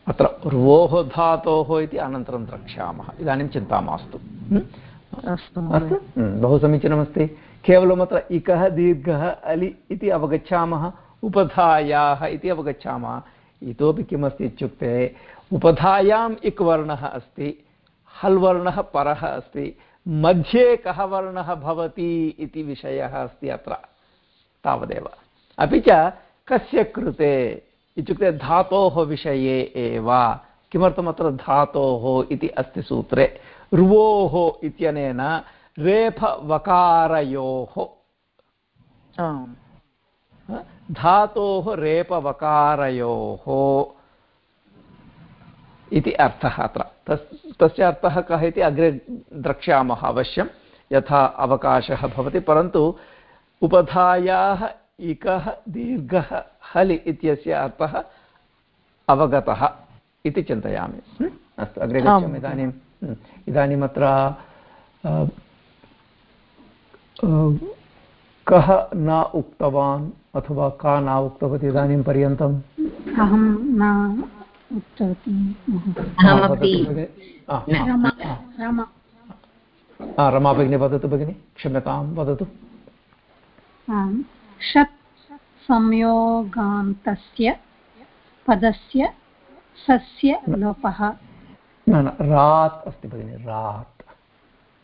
अत्र र्वोः धातोः इति अनन्तरं द्रक्ष्यामः। इदानीं चिन्ता मास्तु। अस्तु बहु समीचीनमस्ति। केवलम् अत्र इकः दीर्घः अलि इति अवगच्छामः, उपधायाः इति अवगच्छामः। इतोपि किमस्ति इत्युक्ते, उपधायाम् इक् वर्णः अस्ति, हल् वर्णः परः अस्ति, मध्ये कः वर्णः भवति इति विषयः अस्ति अत्र, तावदेव। अपि च कस्य कृते इत्युक्ते धातोः विषये एव किमर्थम् धातोः इति अस्ति सूत्रे, र्वोः इत्यनेन रेफवकारयोः धातोः रेपवकारयोः। इति अर्थः अत्र। तस् तस्य अर्थः कः इति अग्रे द्रक्ष्यामः अवश्यं। यथा अवकाशः भवति परन्तु उपधायाः इकः दीर्घः हलि इत्यस्य अर्थः अवगतः इति चिन्तयामि। अस्तु अग्रे गच्छामि इदानीम् इदानीम् अत्र कः न उक्तवान् अथवा का न उक्तवती इदानीं पर्यन्तम् अहं न उक्तवती रमा भगिनी वदतु भगिनि क्षम्यतां वदतु। षट् संयोगान्तस्य पदस्य सस्य लोपः। न न रात् अस्ति भगिनि रात्।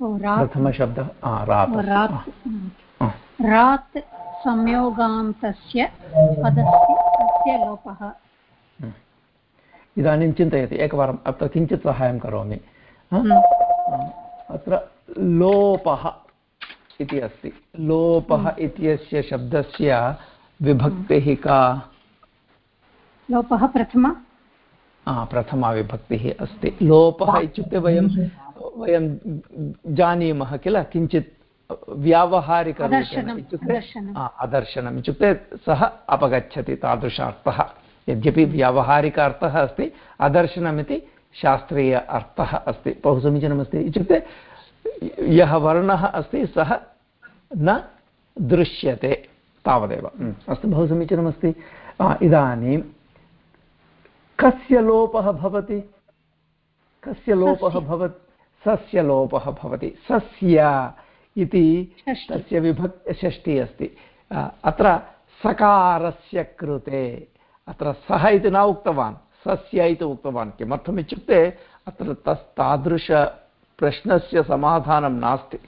प्रथमशब्दः रात्। रात् संयोगान्तस्य पदस्य तस्य लोपः। हम्म। इदानीं चिन्तयति एकवारम् अत्र किञ्चित् सहायं करोमि। हम्म। अत्र लोपः इति अस्ति। लोपः हम्म। इत्यस्य शब्दस्य विभक्तिः का? लोपः प्रथमा? प्रथमा विभक्तिः अस्ति। लोपः इत्युक्ते वयं वयं जानीमः किल? किञ्चित् व्यावहारिकरूपेण इत्युक्ते अदर्शनम् इत्युक्ते सः अपगच्छति तादृशार्थः। यद्यपि व्यावहारिक अर्थः अस्ति अदर्शनमिति शास्त्रीय अर्थः अस्ति। बहु समीचीनमस्ति। इत्युक्ते यः वर्णः अस्ति सः न दृश्यते तावदेव। अस्तु बहु समीचीनमस्ति। इदानीं कस्य लोपः भवति? कस्य लोपः भवति? सस्य लोपः भवति। सस्य इति तस्य विभक् षष्टिः अस्ति। अत्र सकारस्य कृते अत्र सः इति न उक्तवान् सस्य इति उक्तवान् किमर्थम् इत्युक्ते अत्र तस् तादृशप्रश्नस्य समाधानं नास्ति।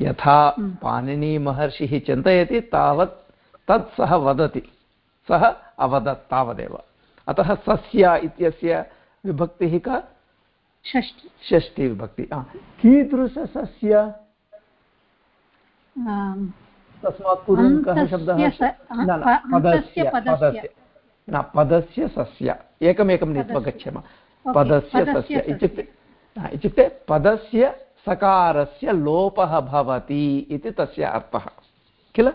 यथा हम्म। पाणिनीमहर्षिः चिन्तयति तावत् तत् सः वदति। सः अवदत् तावदेव। अतः सस्य इत्यस्य विभक्तिः का षष्टि षष्टिविभक्ति कीदृशसस्य? तस्मात् पूर्वं कः शब्दः? न न पदस्य पदस्य। न पदस्य सस्य। एकमेकं नीत्वा गच्छामः। पदस्य सस्य। इत्युक्ते इत्युक्ते पदस्य सकारस्य लोपः भवति इति तस्य अर्थः। किल?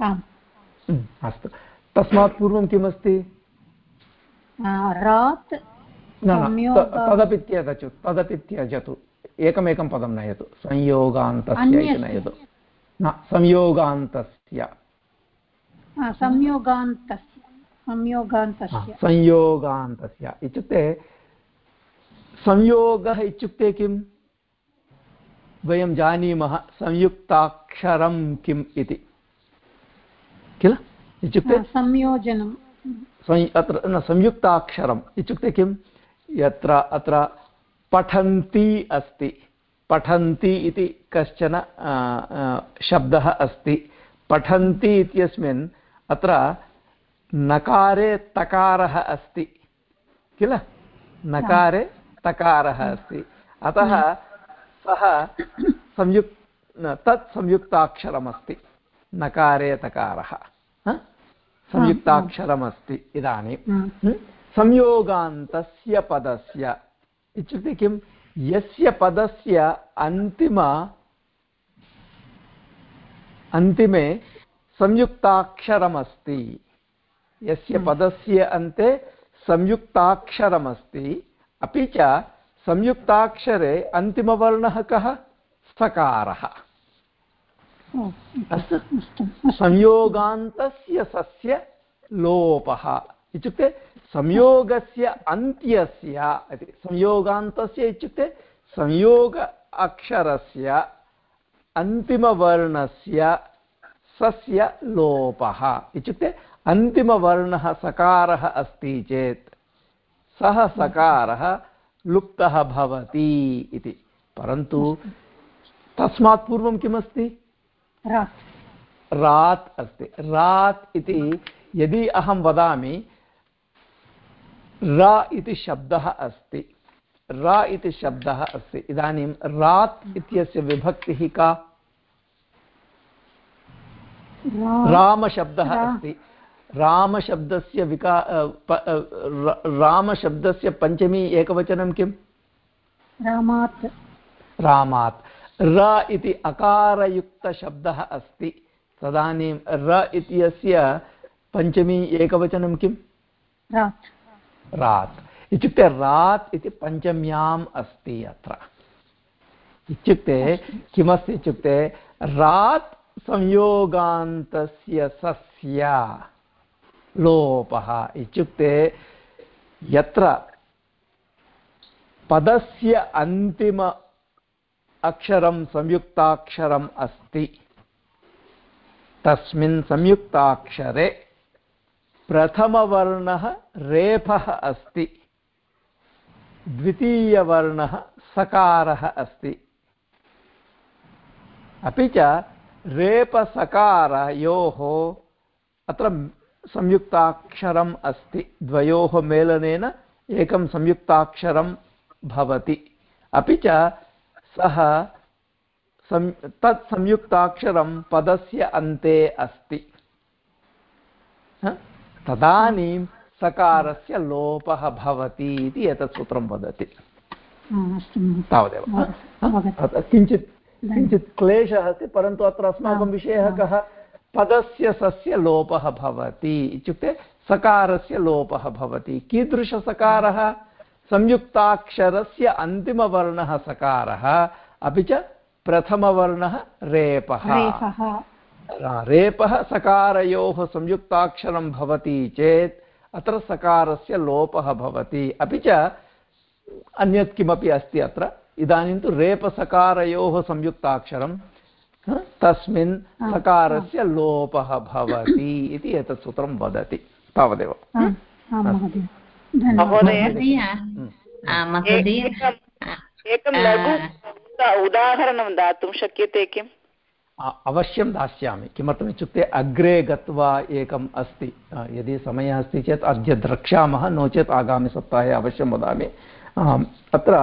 अस्तु। तस्मात् पूर्वं किमस्ति? रात् तदपि त्यजतु तदपि त्यजतु एकमेकं पदं नयतु संयोगान्तस्य इति नयतु। न संयोगान्तस्य। संयोगान्तस्य संयोगान्तस्य। इत्युक्ते संयोगः इत्युक्ते किं? वयं जानीमः संयुक्ताक्षरं किम् इति। किल? इत्युक्ते संयोजनं। अत्र न संयुक्ताक्षरम्। इत्युक्ते किं यत्र अत्र पठन्ति अस्ति। पठन्ति इति कश्चन शब्दः अस्ति। पठन्ति इत्यस्मिन् अत्र नकारे तकारः अस्ति। किल? नकारे तकारः अस्ति। अतः सः संयुक् तत् संयुक्ताक्षरमस्ति। नकारे तकारः। संयुक्ताक्षरमस्ति इदानीं। संयोगान्तस्य पदस्य। इत्युक्ते किं? यस्य पदस्य अन्तिम अन्तिमे संयुक्ताक्षरमस्ति। यस्य पदस्य अन्ते संयुक्ताक्षरमस्ति। अपि च संयुक्ताक्षरे अन्तिमवर्णः कः? सकारः। अस्तु संयोगान्तस्य सस्य लोपः। इत्युक्ते संयोगस्य अन्त्यस्य इति संयोगान्तस्य इत्युक्ते संयोग अक्षरस्य अन्तिमवर्णस्य सस्य लोपः। इत्युक्ते अन्तिमवर्णः सकारः अस्ति चेत् सः सकारः लुप्तः भवति इति। परन्तु तस्मात् पूर्वं किमस्ति? रात्। अस्ति। रात् इति यदि अहं वदामि र इति शब्दः अस्ति। रा इति शब्दः अस्ति। इदानीं रात् इत्यस्य विभक्तिः का? रामशब्दः अस्ति। रामशब्दस्य विका रामशब्दस्य पञ्चमी एकवचनं किम्? रामात्। रामात्। र इति अकारयुक्तशब्दः अस्ति। तदानीं र इत्यस्य पञ्चमी एकवचनं किम्? रात्। इत्युक्ते रात् इति पञ्चम्याम् अस्ति अत्र। इत्युक्ते किमस्ति इत्युक्ते रात् संयोगान्तस्य सस्य लोपः। इत्युक्ते यत्र पदस्य अन्तिम अक्षरं संयुक्ताक्षरम् अस्ति तस्मिन् संयुक्ताक्षरे प्रथमवर्णः रेफः अस्ति। द्वितीयवर्णः सकारः अस्ति। अपि च रेपसकारयोः अत्र संयुक्ताक्षरम् अस्ति। द्वयोः मेलनेन एकं संयुक्ताक्षरं भवति। अपि च सः सं, तत् संयुक्ताक्षरं पदस्य अन्ते अस्ति। तदानीं सकारस्य लोपः भवति इति एतत् सूत्रं वदति। तावदेव। किञ्चित् किञ्चित् क्लेशः अस्ति परन्तु अत्र अस्माकं विषयः कः? पदस्य सस्य लोपः भवति इत्युक्ते सकारस्य लोपः भवति। कीदृशसकारः? संयुक्ताक्षरस्य अन्तिमवर्णः सकारः अपि च प्रथमवर्णः रेपः। रेपः सकारयोः संयुक्ताक्षरं भवति चेत् अत्र सकारस्य लोपः भवति। अपि च अन्यत् किमपि अस्ति अत्र। इदानीं तु रेपसकारयोः संयुक्ताक्षरं तस्मिन् सकारस्य लोपः भवति इति एतत् सूत्रं वदति। तावदेव। एकं लघु उदाहरणं दातुं शक्यते किम्? अवश्यं दास्यामि। किमर्थमित्युक्ते अग्रे गत्वा एकम् अस्ति। यदि समयः अस्ति चेत् अद्य द्रक्ष्यामः नो चेत् आगामिसप्ताहे अवश्यं वदामि। अत्र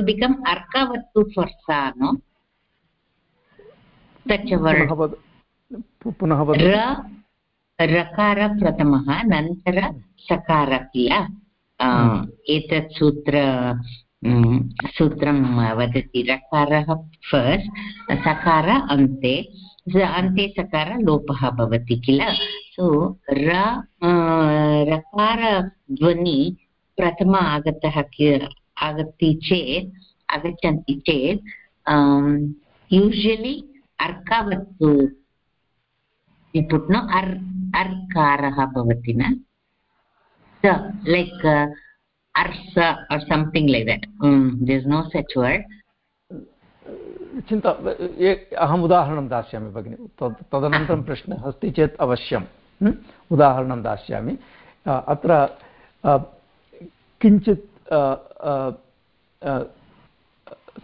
बिकम् अर्कवत्तु फर् सा नो पुनः रकार प्रथमः नन्तर सकार किल एतत् सूत्र सूत्रं वदति। रकारः फस्ट् सकार अन्ते। अन्ते सकार लोपः भवति किल? सो र रकारध्वनि प्रथम आगतः आगति चेत् आगच्छन्ति चेत् यूजुवलि अर्कवत्तु पुट् अर् अर्कारः भवति न? Like arsa or something like that. There is no such word. चिन्ता अहम् उदाहरणं दास्यामि भगिनि। तदनन्तरं प्रश्नः अस्ति चेत् अवश्यं। उदाहरणं दास्यामि। अत्र किञ्चित्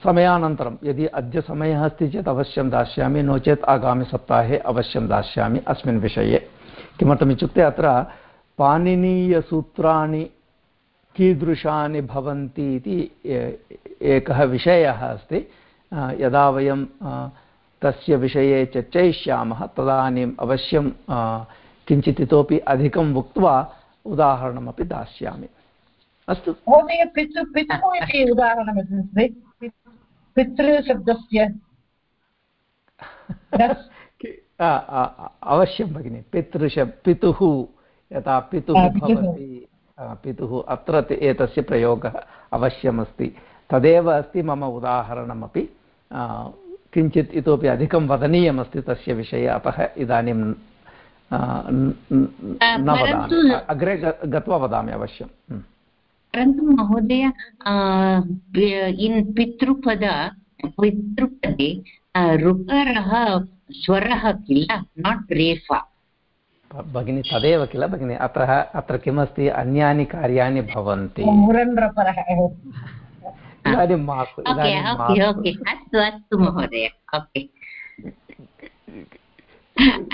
समयानन्तरं, यदि अद्य समयः अस्ति चेत् अवश्यं दास्यामि, नो चेत् आगामिसप्ताहे अवश्यं दास्यामि अस्मिन् विषये। किमर्थमित्युक्ते अत्र पाणिनीयसूत्राणि कीदृशानि भवन्ति इति एकः विषयः अस्ति। यदा वयं तस्य विषये चर्चयिष्यामः, तदानीम् अवश्यं किञ्चित् इतोपि अधिकम् उक्त्वा उदाहरणमपि दास्यामि। अस्तु। महोदय पितृशब्दस्य <laughs> अवश्यं भगिनि पितृशब् पितुः यथा पितुः भवति पितुः अत्र एतस्य प्रयोगः अवश्यमस्ति। तदेव अस्ति मम उदाहरणमपि। किञ्चित् इतोपि अधिकं वदनीयमस्ति तस्य विषये अतः इदानीं न वदामि। अग्रे गत्वा वदामि अवश्यं। परन्तु महोदय इन् पितृपद पितृपदे ऋकारः स्वरः किल? नाट् रेफा. भगिनी तदेव किल? भगिनि अतः अत्र किमस्ति? अन्यानि कार्याणि भवन्ति. इदानीं मास्तु अस्तु अस्तु महोदय.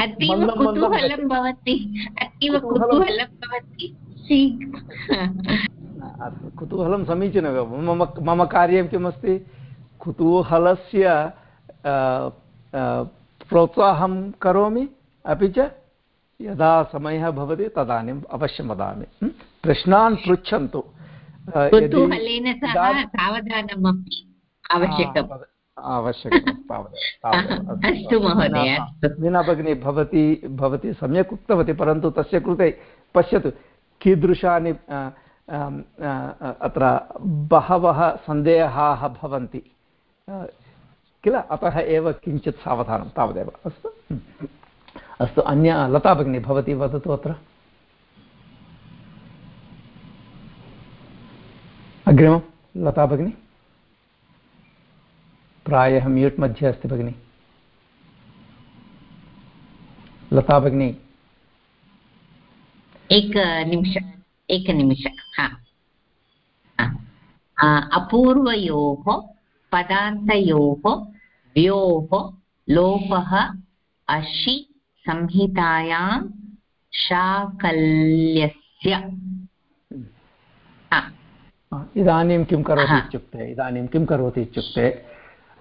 अतीव कुतूहलं भवति. अतीव कुतूहलं भवति. कुतूहलं समीचीनमेव मम मम कार्यं किमस्ति? कुतूहलस्य प्रोत्साहं करोमि अपि च यदा समयः भवति तदानीम् अवश्यं वदामि। प्रश्नान् पृच्छन्तु। मीना भगिनी भवती भवती सम्यक् उक्तवती परन्तु तस्य कृते पश्यतु। कीदृशानि अत्र बहवः सन्देहाः भवन्ति किल अतः एव किञ्चित् सावधानं तावदेव अस्तु अस्तु अन्य लता भगिनी भवती वदतु अत्र अग्रिमं लता भगिनी प्रायः म्यूट् मध्ये अस्ति भगिनि लता भगिनी एकनिमिष एकनिमिष अपूर्वयोः पदान्तयोः व्योः लोपः अशि संहितायां शाकल्यस्य। इदानीं किं करोति इत्युक्ते इदानीं किं करोति इत्युक्ते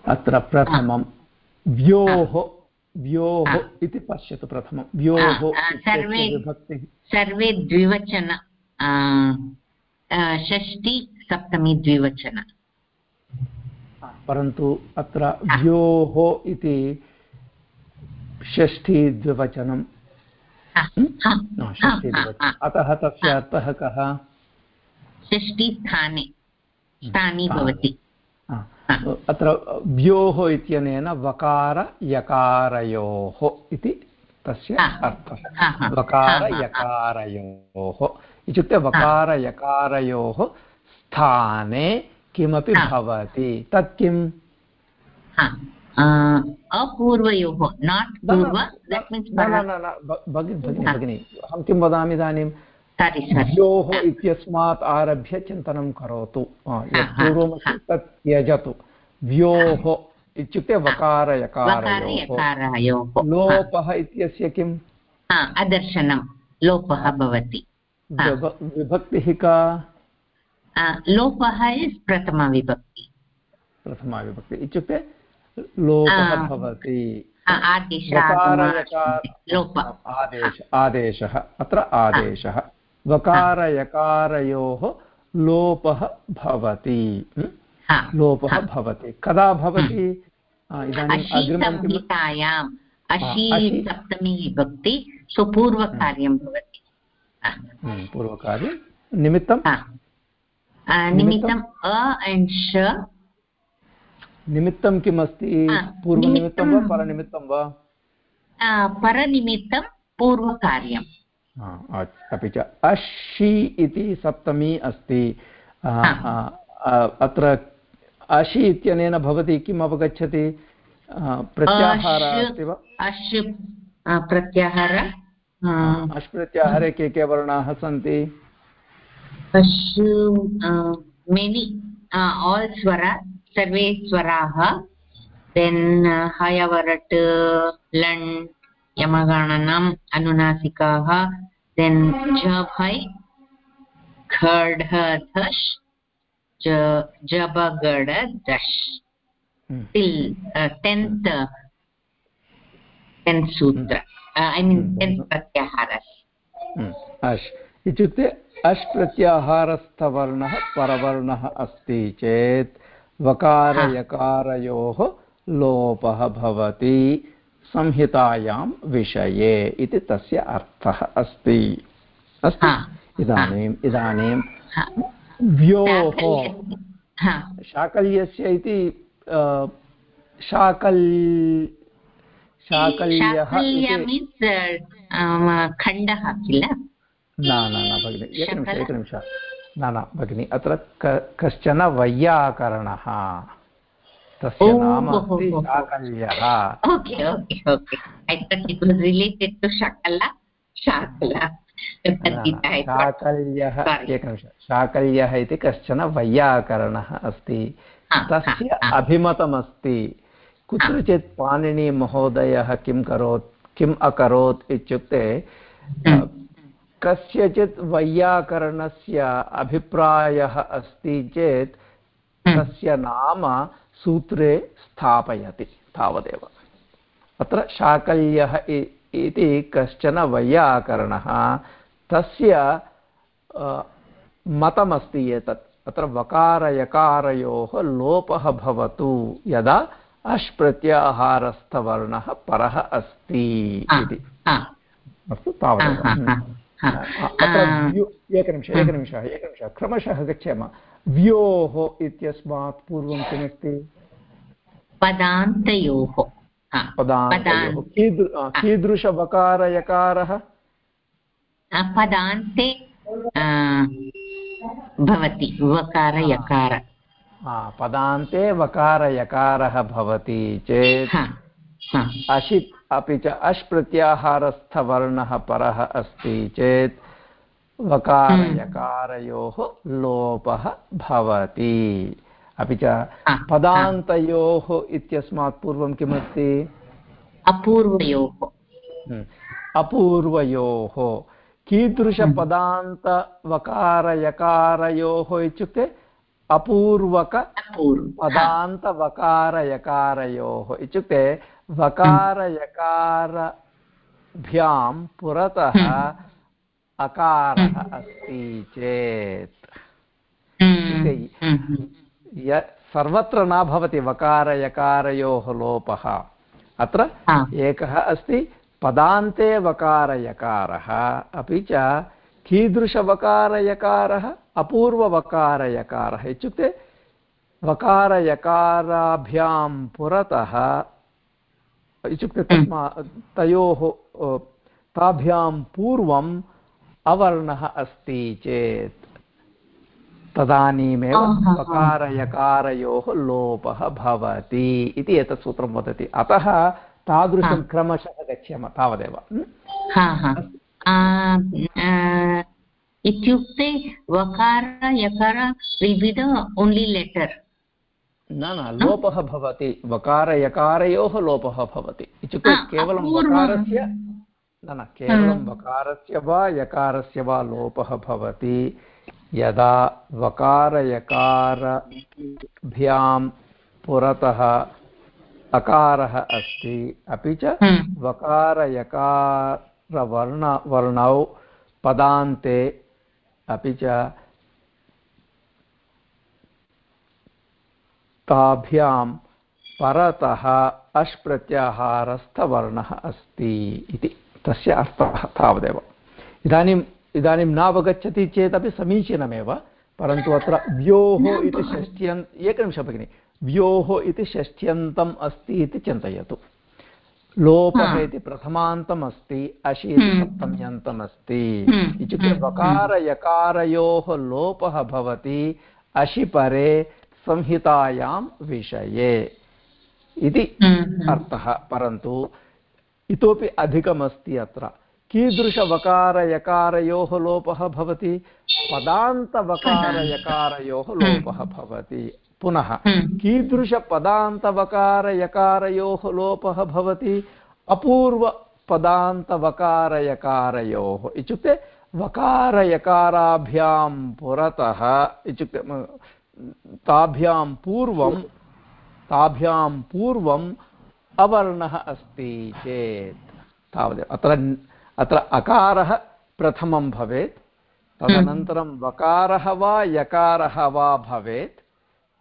अत्र प्रथमं व्योः व्योः इति पश्यतु प्रथमं। व्योः सर्वे सर्वे द्विवचन षष्टि सप्तमी द्विवचन परन्तु अत्र व्योः इति षष्ठी द्विवचनं द्विवचनम् अतः तस्य अर्थः कः षष्टिस्थाने स्थानी भवति अत्र व्योः इत्यनेन वकार यकारयोः इति तस्य अर्थः वकारयकारयोः इत्युक्ते वकारयकारयोः स्थाने किमपि भवति। तत् किम्? अपूर्वयोः नाट् पूर्व भगिनि भगिनि अहं किं वदामि इदानीं? योः इत्यस्मात् आरभ्य चिन्तनं करोतु। यत् पूर्वमस्ति तत् त्यजतु। व्योः इत्युक्ते वकारयकारयोः लोपः इत्यस्य किम्? अदर्शनं। लोपः भवति। विभक्तिः का लोपः इस् प्रथमविभक्ति प्रथमाविभक्ति इत्युक्ते लोपः भवति। आदेशः अत्र आदेशः। वकारयकारयोः लोपः भवति। लोपः भवति। कदा भवति? इदानीम् अग्रिमं अशी सप्तमी विभक्ति सुपूर्वकार्यं भवति। पूर्वकार्यं निमित्तं? निमित्तम् अ एण्ड् श. निमित्तं किम् अस्ति पूर्वनिमित्तं वा परनिमित्तं वा? परनिमित्तं पूर्वकार्यम्. अपि च अशि इति सप्तमी अस्ति. अत्र अशि इत्यनेन भवती किम् अवगच्छति? प्रत्याहारः अस्ति वा? प्रत्याहार अश् प्रत्याहारे के के वर्णाः सन्ति। मेनि आल् स्वर सर्वे स्वराः। देन् हयवरट् लण् यमगणनम् अनुनासिकाः। देन् झभै खड् धश् जबगड tenth tenth sutra. I mean tenth प्रत्याहारः अश् इत्युक्ते अश् प्रत्याहारस्थवर्णः परवर्णः अस्ति चेत् वकारयकारयोः लोपः भवति संहितायां विषये इति तस्य अर्थः अस्ति अस्तु इदानीम् इदानीं व्योः शाकल्यस्य इति शाकल् शाकल्यः खण्डः किल? न न न भगिनि एकनिमिष एकनिमिष। न न भगिनि अत्र कश्चन वैयाकरणः। तस्य नाम अस्ति शाकल्यः। शाकल्यः एकनिमिष। शाकल्यः इति कश्चन वैयाकरणः अस्ति। तस्य अभिमतमस्ति। कुत्रचित् पाणिनिमहोदयः किं करोत् किम् अकरोत् इत्युक्ते कस्यचित् वैयाकरणस्य अभिप्रायः अस्ति चेत् तस्य नाम सूत्रे स्थापयति तावदेव। अत्र शाकल्यः इति कश्चन वैयाकरणः तस्य मतमस्ति एतत्। अत्र वकारयकारयोः लोपः भवतु यदा अश् प्रत्याहारस्थवर्णः परः अस्ति इति। अस्तु तावदेव। एकनिमिषः एकनिमिषः एकनिमिषः। क्रमशः गच्छेम। व्योः इत्यस्मात् पूर्वं किमस्ति? पदान्तयोः। पदान्तयोः। कीदृ कीदृशवकारयकारः? पदान्ते भवति वकारयकार। पदान्ते वकारयकारः भवति चेत् अशि अपि च अश् प्रत्याहारस्थवर्णः परः अस्ति चेत् वकारयकारयोः लोपः भवति। अपि च पदान्तयोः इत्यस्मात् पूर्वं किमस्ति? अपूर्वयोः। अपूर्वयोः। कीदृशपदान्तवकारयकारयोः इत्युक्ते अपूर्वक पदान्तवकारयकारयोः इत्युक्ते वकारयकारभ्यां पुरतः अकारः अस्ति चेत्। सर्वत्र न भवति वकारयकारयोः लोपः। अत्र एकः अस्ति पदान्ते वकारयकारः अपि च कीदृशवकारयकारः अपूर्ववकारयकारः इत्युक्ते वकारयकाराभ्यां पुरतः इत्युक्ते तस्मा तयोः ताभ्यां पूर्वम् अवर्णः अस्ति चेत् तदानीमेव वकारयकारयोः लोपः भवति इति एतत् सूत्रं वदति। अतः तादृशं क्रमशः गच्छामः तावदेव। इत्युक्ते वकार यकार विविध ओन्लि लेटर् न न लोपः भवति वकारयकारयोः लोपः भवति। इत्युक्ते केवलं वकारस्य न न केवलं वकारस्य वा यकारस्य वा लोपः भवति। यदा वकारयकारभ्यां पुरतः अकारः अस्ति अपि च वकारयकारवर्ण वर्णौ पदान्ते अपि च ताभ्यां परतः अश् प्रत्याहारस्थवर्णः अस्ति इति। तस्य अर्थः तावदेव। इदानीम्, इदानीं नावगच्छति चेदपि समीचीनमेव, परन्तु अत्र व्योः इति षष्ट्यन्, एकनिमिषं भगिनि, व्योः इति षष्ठ्यन्तम् अस्ति इति चिन्तयतु। लोपः इति प्रथमान्तम् अस्ति अशि इति हम्म। सप्तम्यन्तम् अस्ति हम्म। इत्युक्ते हम्म। वकारयकारयोः लोपः भवति अशि परे संहितायां विषये इति अर्थः परन्तु इतोपि अधिकमस्ति अत्र कीदृशवकारयकारयोः लोपः भवति पदान्तवकारयकारयोः लोपः भवति पुनः कीदृशपदान्तवकारयकारयोः लोपः भवति अपूर्वपदान्तवकारयकारयोः इत्युक्ते वकारयकाराभ्यां पुरतः इत्युक्ते ताभ्यां पूर्वं ताभ्यां पूर्वम् अवर्णः अस्ति चेत्। तावदेव अत्र अत्र अकारः प्रथमं भवेत् तदनन्तरं वकारः वा यकारः वा भवेत्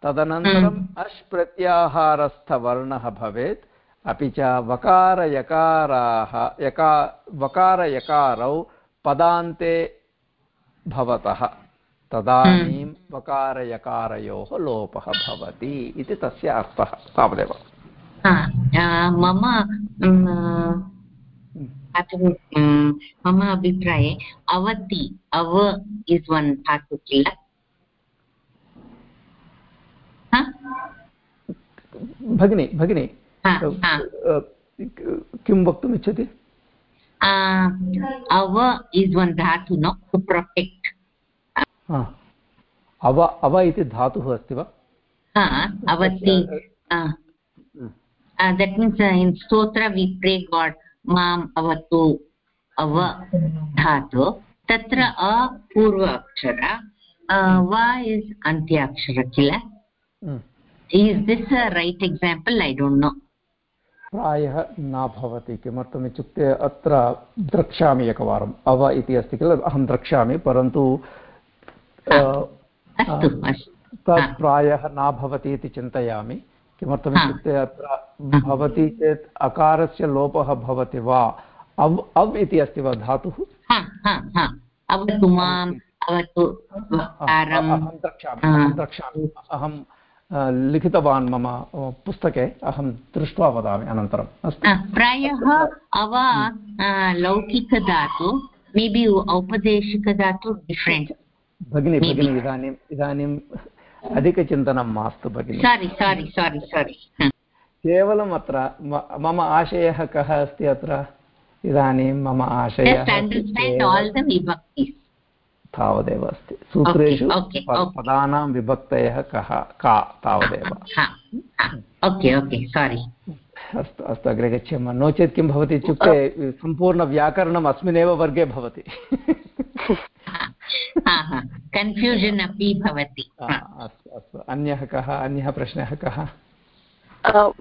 तदनन्तरम् अश् प्रत्याहारस्थवर्णः भवेत्। अपि च वकारयकाराः यका वकारयकारौ पदान्ते भवतः। तदानीं वकारयकारयोः लोपः भवति इति तस्य अर्थः। तावदेव। मम मम अभिप्राये अवति अव इस् वन् धातु किल। भगिनि भगिनि किं वक्तुम् इच्छति? अव is one dhatu no? To protect अव अव इति धातुः अस्ति वा? अवति। दट् मीन्स् इन् स्तोत्र वि प्रे गाड् माम् अवतु अव धातु. तत्र अपूर्व अक्षर वा इस् अन्त्याक्षर किल? Is this a right example I don't know प्रायः न भवति किमर्थम् इत्युक्ते अत्र द्रक्ष्यामि एकवारम् अव इति अस्ति किल? अहं द्रक्ष्यामि परन्तु तत् प्रायः न भवति इति चिन्तयामि. किमर्थमित्युक्ते अत्र भवति चेत् अकारस्य लोपः भवति वा? अव् अव् इति अस्ति वा धातुः? अहं द्रक्ष्यामि। अहं लिखितवान् मम पुस्तके अहं दृष्ट्वा वदामि अनन्तरम् अस्तु प्रायः अव लौकिकधातु मेबि औपदेशिकधातु डिफ्रेण्ट् भगिनि भगिनि इदानीम् इदानीं अधिकचिन्तनं मास्तु भगिनि केवलम् अत्र मम आशयः कः अस्ति अत्र इदानीं मम आशयः तावदेव अस्ति। सूत्रेषु पदानां विभक्तयः कः? का तावदेव? ओके ओके सारि अस्तु अस्तु अग्रे गच्छामः नो चेत् किं भवति इत्युक्ते सम्पूर्णव्याकरणम् अस्मिन्नेव वर्गे भवति। कन्फ्यूषन् अपि भवति. <laughs> अस्तु अस्तु. अन्यः कः? अन्यः प्रश्नः कः?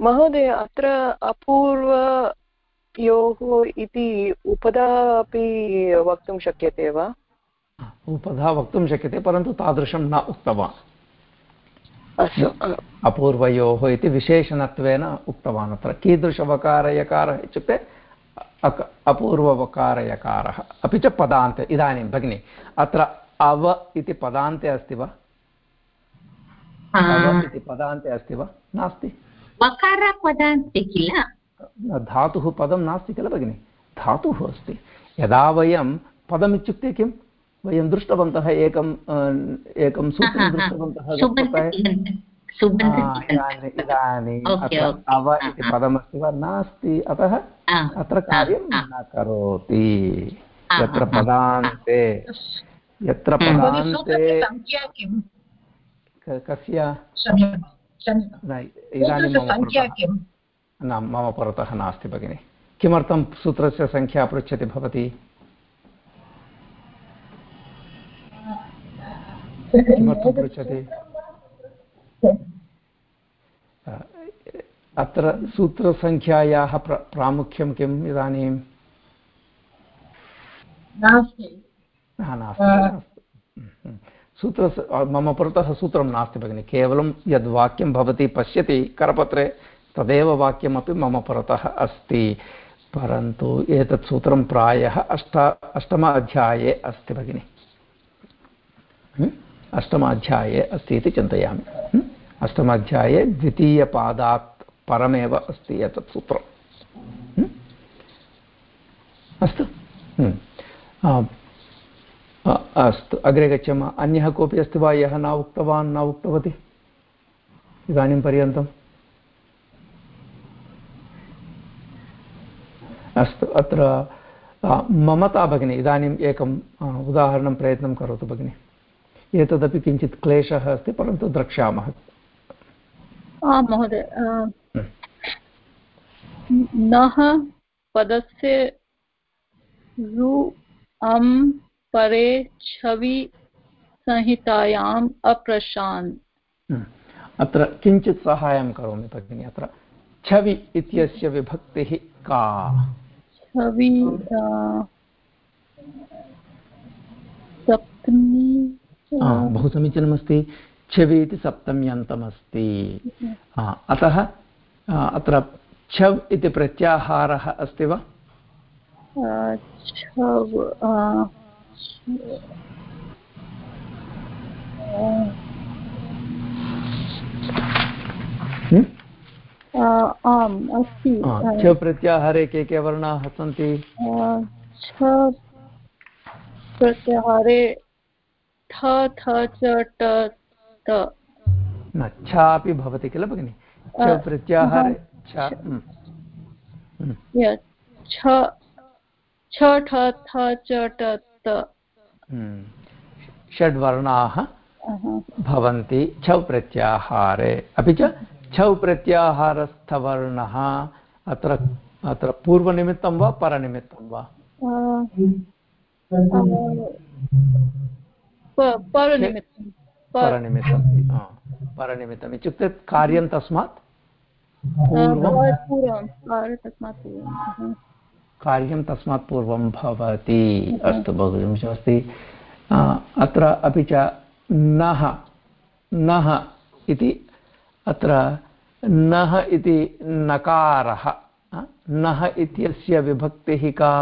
महोदय अत्र अपूर्वयोः इति उपदा अपि वक्तुं शक्यते वा? उपधा वक्तुं शक्यते परन्तु तादृशं न उक्तवान्। अपूर्वयोः इति विशेषणत्वेन उक्तवान् अत्र। कीदृशवकारयकारः इत्युक्ते अपूर्ववकारयकारः। अपि च पदान्ते इदानीं भगिनि अत्र अव इति पदान्ते अस्ति वा? अव इति पदान्ते अस्ति वा? नास्ति। वकारपदान्ते किल? धातुः पदं नास्ति किल भगिनि? धातुः अस्ति। यदा वयं पदमित्युक्ते किं वयं दृष्टवन्तः एकम् एकं सूत्रं दृष्टवन्तः इदानीम् अव इति पदमस्ति वा? नास्ति। अतः अत्र कार्यं न करोति। यत्र पदान्ते यत्र पदान्ते कस्य? इदानीं न मम पुरतः नास्ति भगिनि। किमर्थं सूत्रस्य सङ्ख्या पृच्छति भवती? किमर्थं पृच्छति? अत्र सूत्रसङ्ख्यायाः प्र प्रामुख्यं किम् इदानीं? सूत्र मम पुरतः सूत्रं नास्ति भगिनि। केवलं यद् वाक्यं भवती पश्यति करपत्रे तदेव वाक्यमपि मम पुरतः अस्ति। परन्तु एतत् सूत्रं प्रायः अष्ट अष्टम अध्याये अस्ति भगिनि। अष्टमाध्याये अस्ति इति चिन्तयामि। अष्टमाध्याये द्वितीयपादात् परमेव अस्ति एतत् सूत्रम्। अस्तु। अस्तु। अग्रे गच्छामः। अन्यः कोऽपि अस्ति वा? यः न उक्तवान्, न उक्तवती? इदानीं पर्यन्तम्। अस्तु। अत्र ममता भगिनी, इदानीम् एकम् उदाहरणं प्रयत्नं करोतु भगिनि। एतदपि किञ्चित् क्लेशः अस्ति परन्तु द्रक्ष्यामः। आं महोदय नः पदस्य रु अं परे छवि संहितायाम् अप्रशान्। अत्र किञ्चित् सहायं करोमि भगिनि अत्र छवि इत्यस्य विभक्तिः का? छवि सप्तमी बहु समीचीनमस्ति छवि इति सप्तम्यन्तमस्ति। अतः अत्र छव् इति प्रत्याहारः अस्ति वा? आम् अस्ति। छ प्रत्याहारे के के वर्णाः सन्ति? छ प्रत्याहारे ठ थ च ट त न छापि भवति किल भगिनि? छ प्रत्याहारे छ छ ठ थ च ट त। षड्वर्णाः भवन्ति छौ प्रत्याहारे। अपि च छौ प्रत्याहारस्थवर्णः अत्र अत्र पूर्वनिमित्तं वा परनिमित्तं वा? परनिमित्तं परनिमित्तम् इत्युक्ते कार्यं तस्मात् कार्यं तस्मात् पूर्वं भवति अस्तु बहु समीचीनमस्ति अत्र अपि च नः नः इति अत्र नः इति नकारः नः इत्यस्य विभक्तिः का?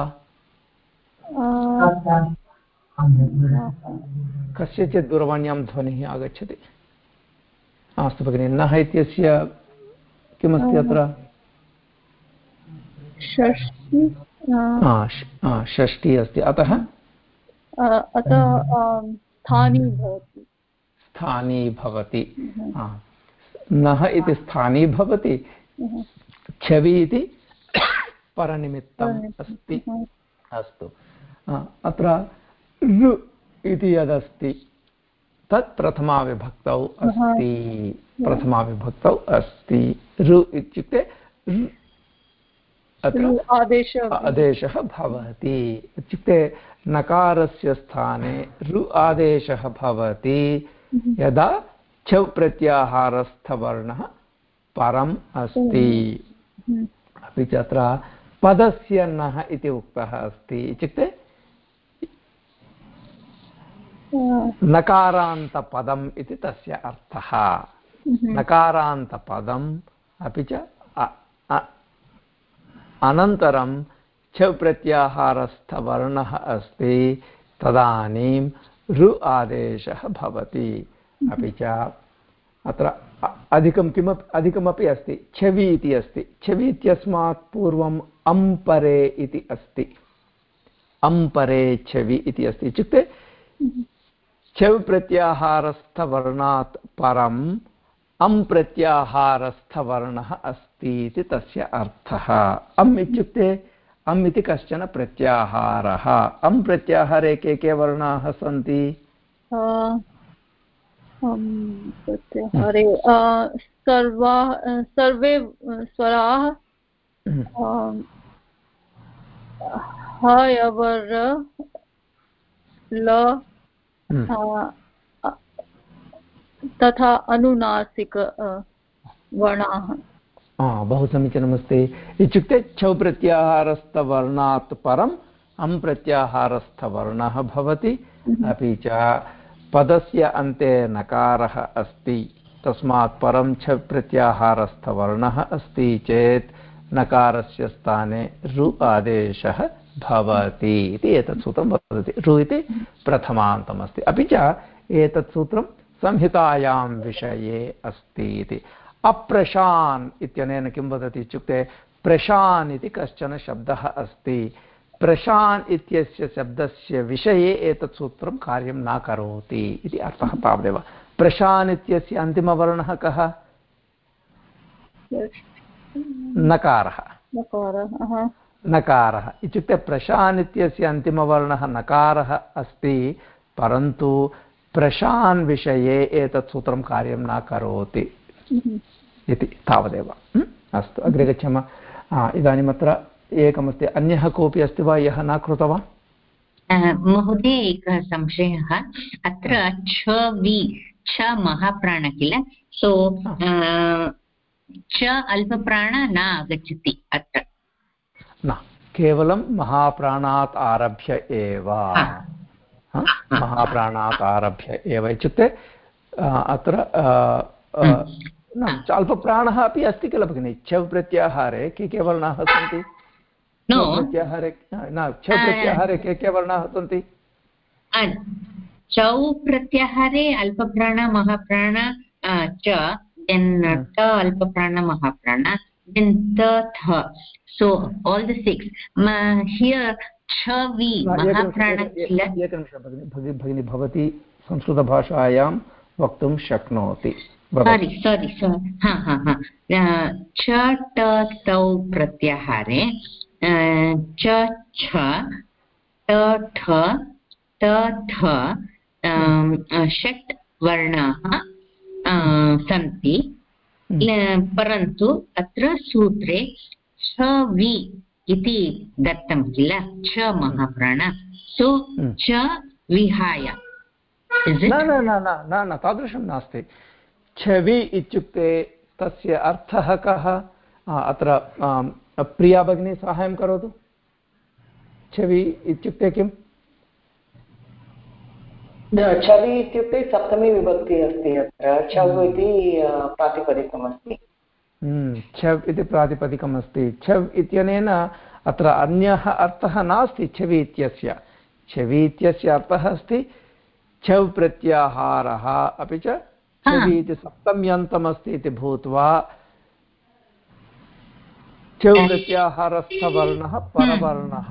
कस्यचित् दूरवाण्यां ध्वनिः आगच्छति। अस्तु भगिनि नः इत्यस्य किमस्ति अत्र? षष्ठी अस्ति। अतः? स्थानी भवति। स्थानी भवति। नः इति स्थानी भवति छवि इति परनिमित्तम् अस्ति। अस्तु। अत्र ऋ इति यदस्ति। तत् प्रथमाविभक्तौ अस्ति। प्रथमाविभक्तौ अस्ति। ऋ इत्युक्ते अत्र आदेशः भवति। इत्युक्ते नकारस्य स्थाने ऋ आदेशः भवति। यदा छौ प्रत्याहारस्थवर्णः परम् अस्ति। अपि च अत्र पदस्य नः इति उक्तः अस्ति। इत्युक्ते नकारान्तपदम् इति तस्य अर्थः। नकारान्तपदम् अपि च अनन्तरं छ प्रत्याहारस्थवर्णः अस्ति। तदानीं ऋ आदेशः भवति। अपि च अत्र अधिकं किमपि अधिकमपि अस्ति। छवि इति अस्ति। छवि इत्यस्मात् पूर्वम् अम्परे इति अस्ति। अम्परे छवि इति अस्ति। इत्युक्ते छव् प्रत्याहारस्थवर्णात् परम् अम् प्रत्याहारस्थवर्णः अस्ति इति तस्य अर्थः। अम् इत्युक्ते अम् इति कश्चन प्रत्याहारः। अम् प्रत्याहारे के के वर्णाः सन्ति? सर्वे स्वराः हयवर ल तथा अनुनासिक वर्णाः। बहु समीचीनमस्ति। इत्युक्ते छौ प्रत्याहारस्थवर्णात् परम् अम् प्रत्याहारस्थवर्णः भवति। अपि च पदस्य अन्ते नकारः अस्ति। तस्मात् परं छ प्रत्याहारस्थवर्णः अस्ति चेत् नकारस्य स्थाने रु आदेशः भवति इति एतत् सूत्रं वदति। रु इति प्रथमान्तमस्ति। अपि च एतत् सूत्रं संहितायां विषये अस्ति इति। अप्रशान् इत्यनेन किं वदति इत्युक्ते प्रशान् इति कश्चन शब्दः अस्ति। प्रशान् इत्यस्य शब्दस्य विषये एतत् सूत्रं कार्यं न करोति इति अर्थः तावदेव। प्रशान् इत्यस्य अन्तिमवर्णः कः? नकारः। नकारः। इत्युक्ते प्रशान् इत्यस्य अन्तिमवर्णः नकारः अस्ति परन्तु प्रशान् विषये एतत् सूत्रं कार्यं न करोति इति तावदेव। अस्तु अग्रे गच्छामः। इदानीम् अत्र एकमस्ति अन्यः कोऽपि अस्ति वा? यः न कृतवान्? महोदय एकः संशयः। अत्र छ वि छ महाप्राण किल? सो च अल्पप्राण न आगच्छति अत्र। केवलं महाप्राणात् आरभ्य एव। महाप्राणात् आरभ्य एव इत्युक्ते अत्र न अल्पप्राणः अपि अस्ति किल भगिनि? छव् प्रत्याहारे के के वर्णाः सन्ति? प्रत्याहारे न छव् प्रत्याहारे के के वर्णाः सन्ति? चौ प्रत्याहारे अल्पप्राण महाप्राण च alpaprana mahaprana then the tha so all the six. Ma, here chavi mahaprana kila भवती संस्कृतभाषायां वक्तुं शक्नोति। सारि सारि हा हा हा. च ट तौ प्रत्याहारे। च छ ट ठ त थ षट् वर्णाः सन्ति। परन्तु अत्र सूत्रे छ वि इति दत्तं किल? छ महाप्राण। सो च विहाय। न न न न न तादृशं नास्ति। छवि इत्युक्ते तस्य अर्थः कः? अत्र प्रिया भगिनी साहाय्यं करोतु। छवि इत्युक्ते किम्? छवि इत्युक्ते सप्तमी विभक्ति अस्ति अत्र छव् इति प्रातिपदिकमस्ति। छव् इति प्रातिपदिकम् अस्ति छव् इत्यनेन अत्र अन्यः अर्थः नास्ति छवि इत्यस्य। छवि इत्यस्य अर्थः अस्ति छव् प्रत्याहारः अपि च छवि इति सप्तम्यन्तमस्ति इति भूत्वा प्रत्याहारस्थवर्णः परवर्णः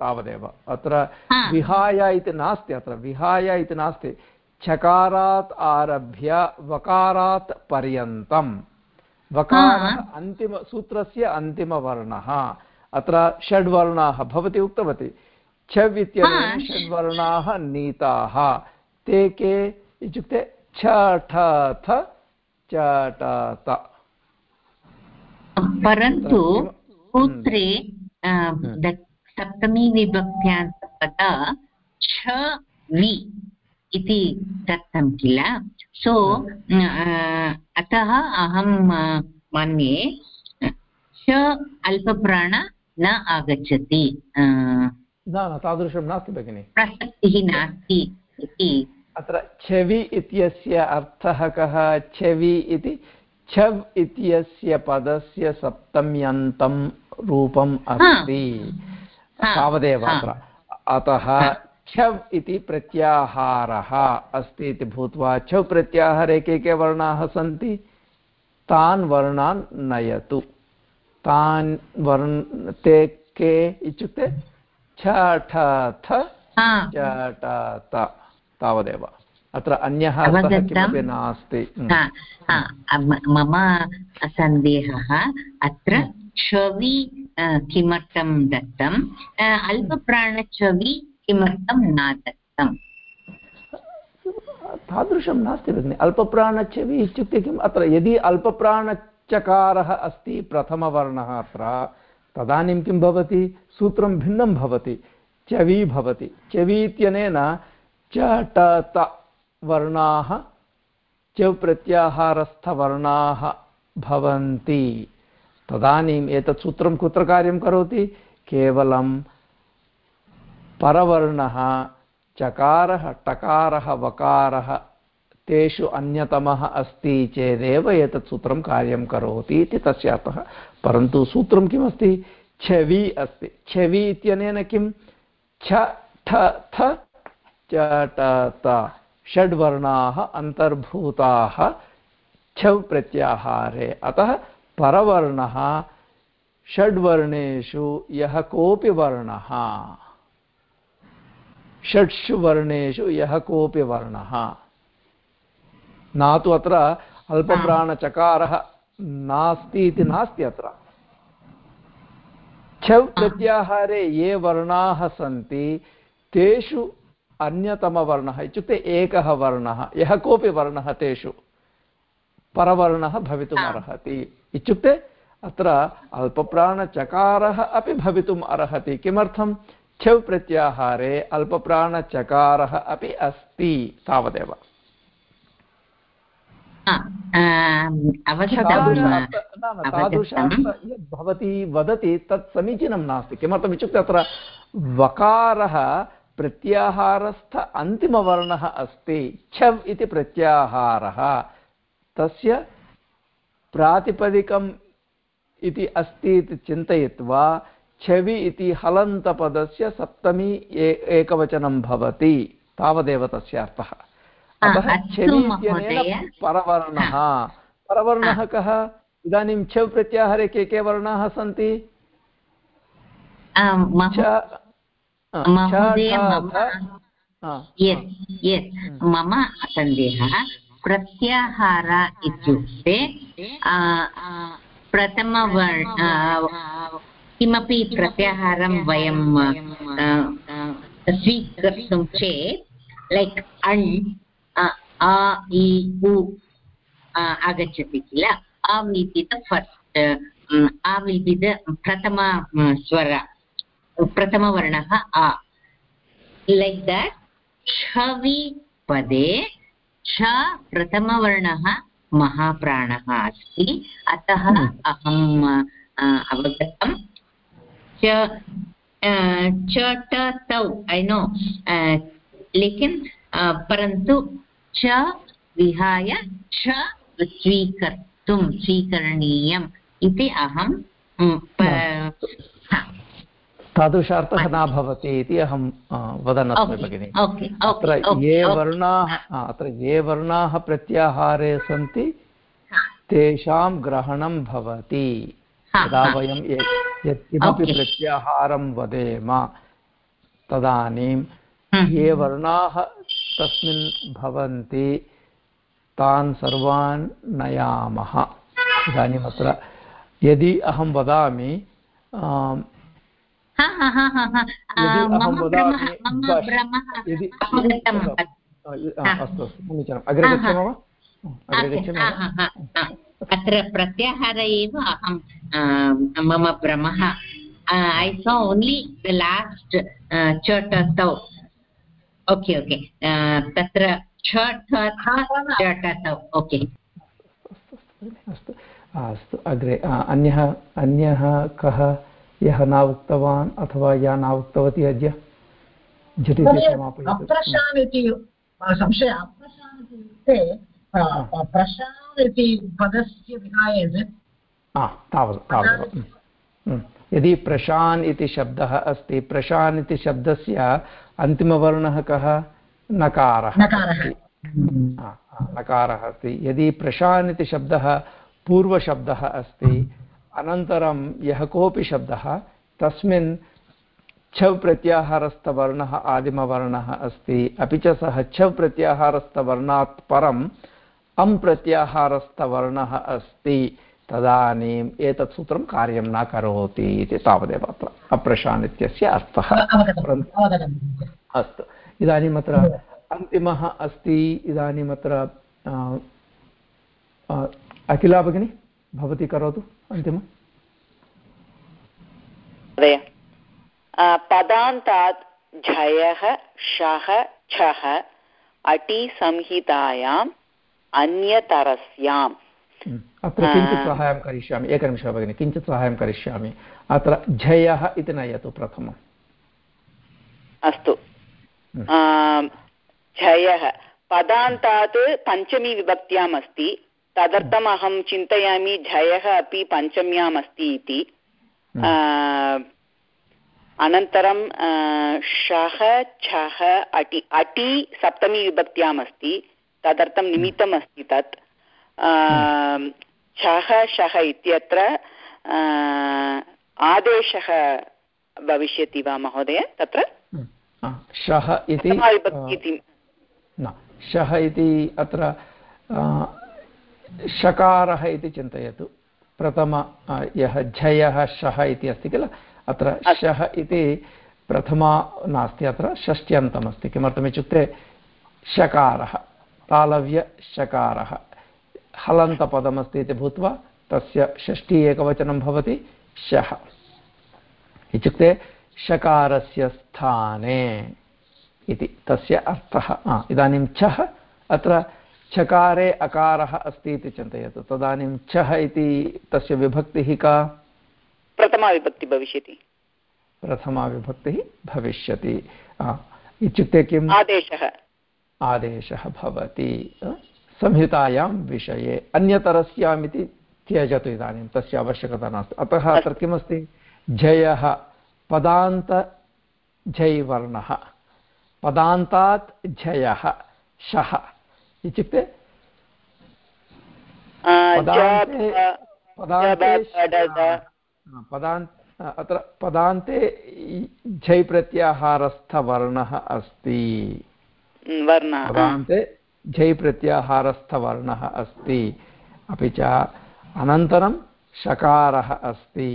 तावदेव। अत्र विहाय इति नास्ति अत्र। विहाय इति नास्ति। छकारात् आरभ्य वकारात् पर्यन्तं वकारः अन्तिम सूत्रस्य अन्तिमवर्णः। अत्र षड्वर्णाः भवती उक्तवती। छव् इत्यनेन षड्वर्णाः नीताः। ते के इत्युक्ते छ ठ थ च त परन्तु सूत्रे सप्तमी विभक्त्यान्तपद छ वि इति दत्तं किल? सो अतः अहं मन्ये च अल्पप्राण न आगच्छति। न तादृशं नास्ति भगिनि। प्रसक्तिः नास्ति इति। अत्र छवि इत्यस्य अर्थः कः? छवि इति छव् इत्यस्य पदस्य सप्तम्यन्तं रूपम् अस्ति। तावदेव अत्र। अतः छव् इति प्रत्याहारः अस्ति इति भूत्वा छव् प्रत्याहारे के के वर्णाः सन्ति? तान् वर्णान् नयतु। तान् वर्ण ते के इत्युक्ते? छ ठ थ ट त। तावदेव। अत्र अन्यः किमपि नास्ति। मम सन्देहः अत्र छवि किमर्थं दत्तम्? अल्पप्राणछवि किमर्थं न दत्तम्? तादृशं नास्ति भगिनि। अल्पप्राणच्छवि इत्युक्ते किम्? अत्र यदि अल्पप्राणचकारः अस्ति प्रथमवर्णः अत्र तदानीं किं भवति? सूत्रं भिन्नं भवति। चवि भवति। चवि इत्यनेन च ट त वर्णाः च प्रत्याहारस्थवर्णाः भवन्ति। तदानीम् एतत् सूत्रं कुत्र कार्यं करोति? केवलं परवर्णः, चकारः, टकारः, वकारः तेषु अन्यतमः अस्ति चेदेव एतत् सूत्रं कार्यं करोति इति तस्य अर्थः। परन्तु सूत्रं किमस्ति? छवि अस्ति। छवि इत्यनेन किं? छ, ठ, थ, च, ट, त। षड्वर्णाः अन्तर्भूताः, छव् प्रत्याहारे। अतः परवर्णः, षड्वर्णेषु यः कोऽपि वर्णः षट्सु वर्णेषु यः कोऽपि वर्णः न तु अत्र अल्पप्राणचकारः नास्ति इति नास्ति अत्र। छव् प्रत्याहारे ये वर्णाः सन्ति, तेषु अन्यतमवर्णः इत्युक्ते एकः वर्णः यः कोऽपि वर्णः तेषु परवर्णः भवितुम् अर्हति। इत्युक्ते अत्र अल्पप्राणचकारः अपि भवितुम् अर्हति। किमर्थं? छव् प्रत्याहारे अल्पप्राणचकारः अपि अस्ति तावदेव। यद् भवती वदति तत् समीचीनं नास्ति। किमर्थम्? इत्युक्ते अत्र वकारः प्रत्याहारस्थ अन्तिमवर्णः अस्ति। छव् इति प्रत्याहारः। तस्य प्रातिपदिकम् इति अस्ति इति चिन्तयित्वा छवि इति हलन्तपदस्य सप्तमी एकवचनं भवति। तावदेव तस्य अर्थः। अतः छवि इत्यनेन परवर्णः। परवर्णः कः? इदानीं छव् प्रत्याहारे के के वर्णाः सन्ति? मम सन्देहः प्रत्याहार इत्युक्ते प्रथमवर्ण किमपि प्रत्याहारं वयं स्वीकर्तुं चेत् लैक् अण् अ इ उ आगच्छति किल अ विल् बि द फस्ट् आ विल् बि द प्रथम स्वर प्रथमवर्णः आ लैक् दट् छवि पदे छ प्रथमवर्णः महाप्राणः अस्ति। अतः अहम् अवगतं च च ट तौ ऐ नो लेकिन् परन्तु च विहाय छ स्वीकर्तुं स्वीकरणीयम् इति अहं तादृशार्थः न भवति इति अहं वदन् अस्मि भगिनि। अत्र ये वर्णाः अत्र ये वर्णाः प्रत्याहारे सन्ति तेषां ग्रहणं भवति। यदा वयं यत्किमपि प्रत्याहारं वदेम तदानीं ये वर्णाः तस्मिन् भवन्ति तान् सर्वान् नयामः। इदानीम् अत्र यदि अहं वदामि अस्तु समीचीनम्। अग्रे गच्छामः वा? अत्र प्रत्याहार एव अहं मम भ्रमः I so only the last चटतौ okay okay तत्र चटतौ ओके अस्तु अस्तु अग्रे अन्यः अन्यः कः? यः न उक्तवान् अथवा या न उक्तवती अद्य झटिति समापयतु। संशयः अप्रशान् इत्युक्ते प्रशान् इति पदस्य विहाय तावत् तावदेव यदि प्रशान् इति शब्दः अस्ति प्रशान् इति शब्दस्य अन्तिमवर्णः कः? नकारः नकारः अस्ति। यदि प्रशान् इति शब्दः पूर्वशब्दः अस्ति अनन्तरं यः कोऽपि शब्दः तस्मिन् छव् प्रत्याहारस्थवर्णः आदिमवर्णः अस्ति। अपि च सः छव् प्रत्याहारस्थवर्णात् परम् अं प्रत्याहारस्थवर्णः अस्ति। तदानीम् एतत् सूत्रं कार्यं न करोति इति तावदेव अत्र अप्रशान् इत्यस्य अर्थः अस्तु। इदानीम् अत्र अन्तिमः अस्ति। इदानीम् अत्र अखिला भगिनी? भवती करोतु अन्तिमम्। पदान्तात् झयः शः छः अटिसंहितायाम् अन्यतरस्याम्। अत्र किञ्चित् सहायं करिष्यामि। एकनिमिषः भगिनि किञ्चित् सहायं करिष्यामि। अत्र झयः इति नयतु प्रथमम्। अस्तु। झयः। पदान्तात् पञ्चमी विभक्त्याम् अस्ति तदर्थम् अहं चिन्तयामि झयः अपि पञ्चम्याम् अस्ति इति। हम्म। अनन्तरं शः छः अटि अटि सप्तमी विभक्त्याम् अस्ति तदर्थं निमित्तम् अस्ति तत्। छः शः इत्यत्र आदेशः भविष्यति वा महोदय? तत्र? शः इति शः इति अत्र शकारः इति चिन्तयतु। प्रथम यः झयः शः इति अस्ति किल? अत्र शः इति प्रथमा नास्ति अत्र षष्ट्यन्तमस्ति। किमर्थमित्युक्ते शकारः तालव्यशकारः हलन्तपदमस्ति इति भूत्वा तस्य षष्ठी एकवचनं भवति शः। इत्युक्ते शकारस्य स्थाने इति तस्य अर्थः। इदानीं छः अत्र छकारे अकारः अस्ति इति चिन्तयतु। तदानीं छः इति तस्य विभक्तिः का? प्रथमाविभक्तिः भविष्यति। प्रथमाविभक्तिः भविष्यति। इत्युक्ते किम्? आदेशः। आदेशः भवति। संहितायां विषये। अन्यतरस्याम् इति त्यजतु इदानीं। तस्य आवश्यकता नास्ति। अतः अत्र किमस्ति? जयः। पदान्त झैवर्णः पदान्तात् झयः शः। इत्युक्ते पदान्त अत्र पदान्ते झै प्रत्याहारस्थवर्णः अस्ति। पदान्ते झै प्रत्याहारस्थवर्णः अस्ति। अपि च अनन्तरं शकारः अस्ति।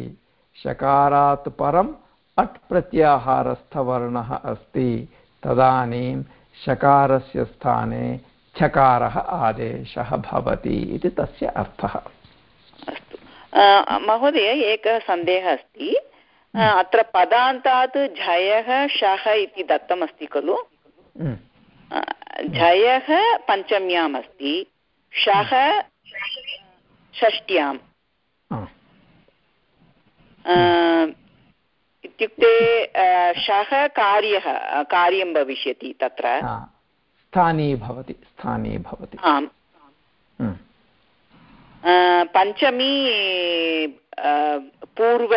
शकारात् परम् अट् प्रत्याहारस्थवर्णः अस्ति। तदानीं शकारस्य स्थाने छकारः आदेशः भवति इति तस्य अर्थः। अस्तु। महोदय एकः सन्देहः अस्ति। अत्र पदान्तात् झयः शः इति दत्तमस्ति खलु? हम्म। झयः पञ्चम्याम् अस्ति। शः षष्ट्याम्। इत्युक्ते शः कार्यः कार्यं भविष्यति तत्र। स्थानी भवति स्थानी भवति। आम्। पञ्चमी पूर्व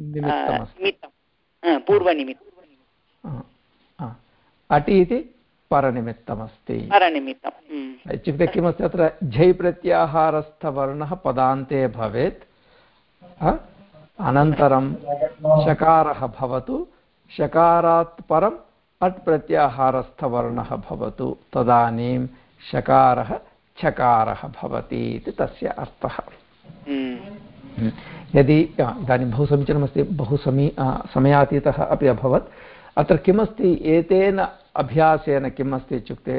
निमित्तं। पूर्वनिमित्तम् अटि इति परनिमित्तमस्ति। परनिमित्तम् इत्युक्ते किमस्ति अत्र? झै प्रत्याहारस्थवर्णः पदान्ते भवेत्। अनन्तरं शकारः भवतु। शकारात् परम् अट् प्रत्याहारस्थवर्णः भवतु। तदानीं शकारः छकारः भवति इति तस्य अर्थः। यदि इदानीं बहु समीचीनमस्ति बहु समी समयातीतः अपि अभवत्। अत्र किमस्ति? एतेन अभ्यासेन किम् अस्ति इत्युक्ते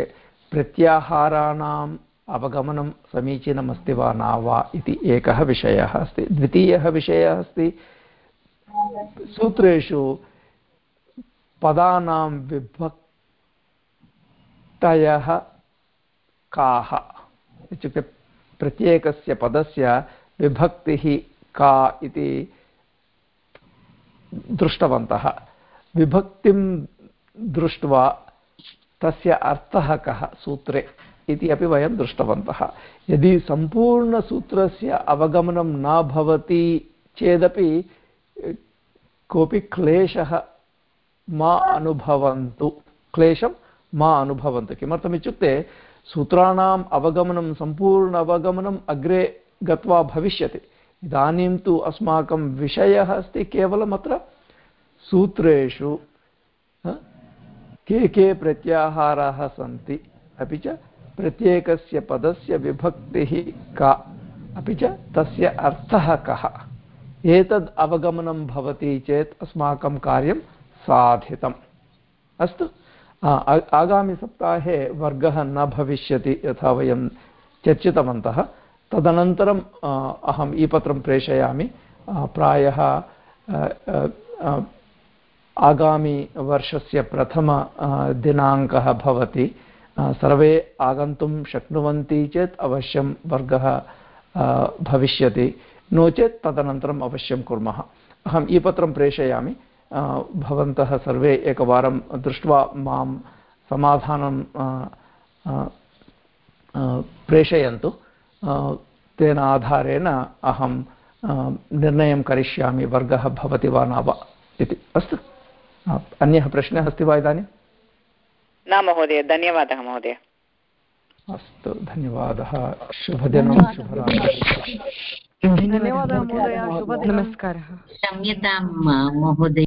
प्रत्याहाराणाम् अवगमनं समीचीनमस्ति वा न वा इति एकः विषयः अस्ति। द्वितीयः विषयः अस्ति। सूत्रेषु पदानां विभक्तयः काः। इत्युक्ते प्रत्येकस्य पदस्य विभक्तिः का इति दृष्टवन्तः। विभक्तिं दृष्ट्वा तस्य अर्थः कः सूत्रे इति अपि वयं दृष्टवन्तः। यदि सम्पूर्णसूत्रस्य अवगमनं न भवति चेदपि कोऽपि क्लेशः मा अनुभवन्तु। क्लेशं मा अनुभवन्तु। किमर्थमित्युक्ते सूत्राणाम् अवगमनं, सम्पूर्ण अवगमनम् अग्रे गत्वा भविष्यति। इदानीं तु अस्माकं विषयः अस्ति केवलम् अत्र सूत्रेषु के के प्रत्याहाराः सन्ति? अपि च प्रत्येकस्य पदस्य विभक्तिः का? अपि च तस्य अर्थः कः? एतद् अवगमनं भवति चेत् अस्माकं कार्यं साधितम्। अस्तु। आगामिसप्ताहे वर्गः न भविष्यति यथा वयं चर्चितवन्तः। तदनन्तरम् अहम् ईपत्रं प्रेषयामि। प्रायः आगामिवर्षस्य प्रथम दिनाङ्कः भवति। सर्वे आगन्तुं शक्नुवन्ति चेत् अवश्यं वर्गः भविष्यति। नो चेत् तदनन्तरम् अवश्यं कुर्मः। अहम् ई पत्रं प्रेषयामि। भवन्तः सर्वे एकवारं दृष्ट्वा माँ समाधानं प्रेषयन्तु। तेन आधारेण अहं निर्णयं करिष्यामि वर्गः भवति वा न वा इति। अस्तु। अन्यः प्रश्नः अस्ति वा इदानीं? न महोदय धन्यवादः महोदय। अस्तु धन्यवादः। शुभदिनं शुभरात्रिः। धन्यवादः महोदय। शुभदिनं। नमस्कारः। क्षम्यतां महोदय।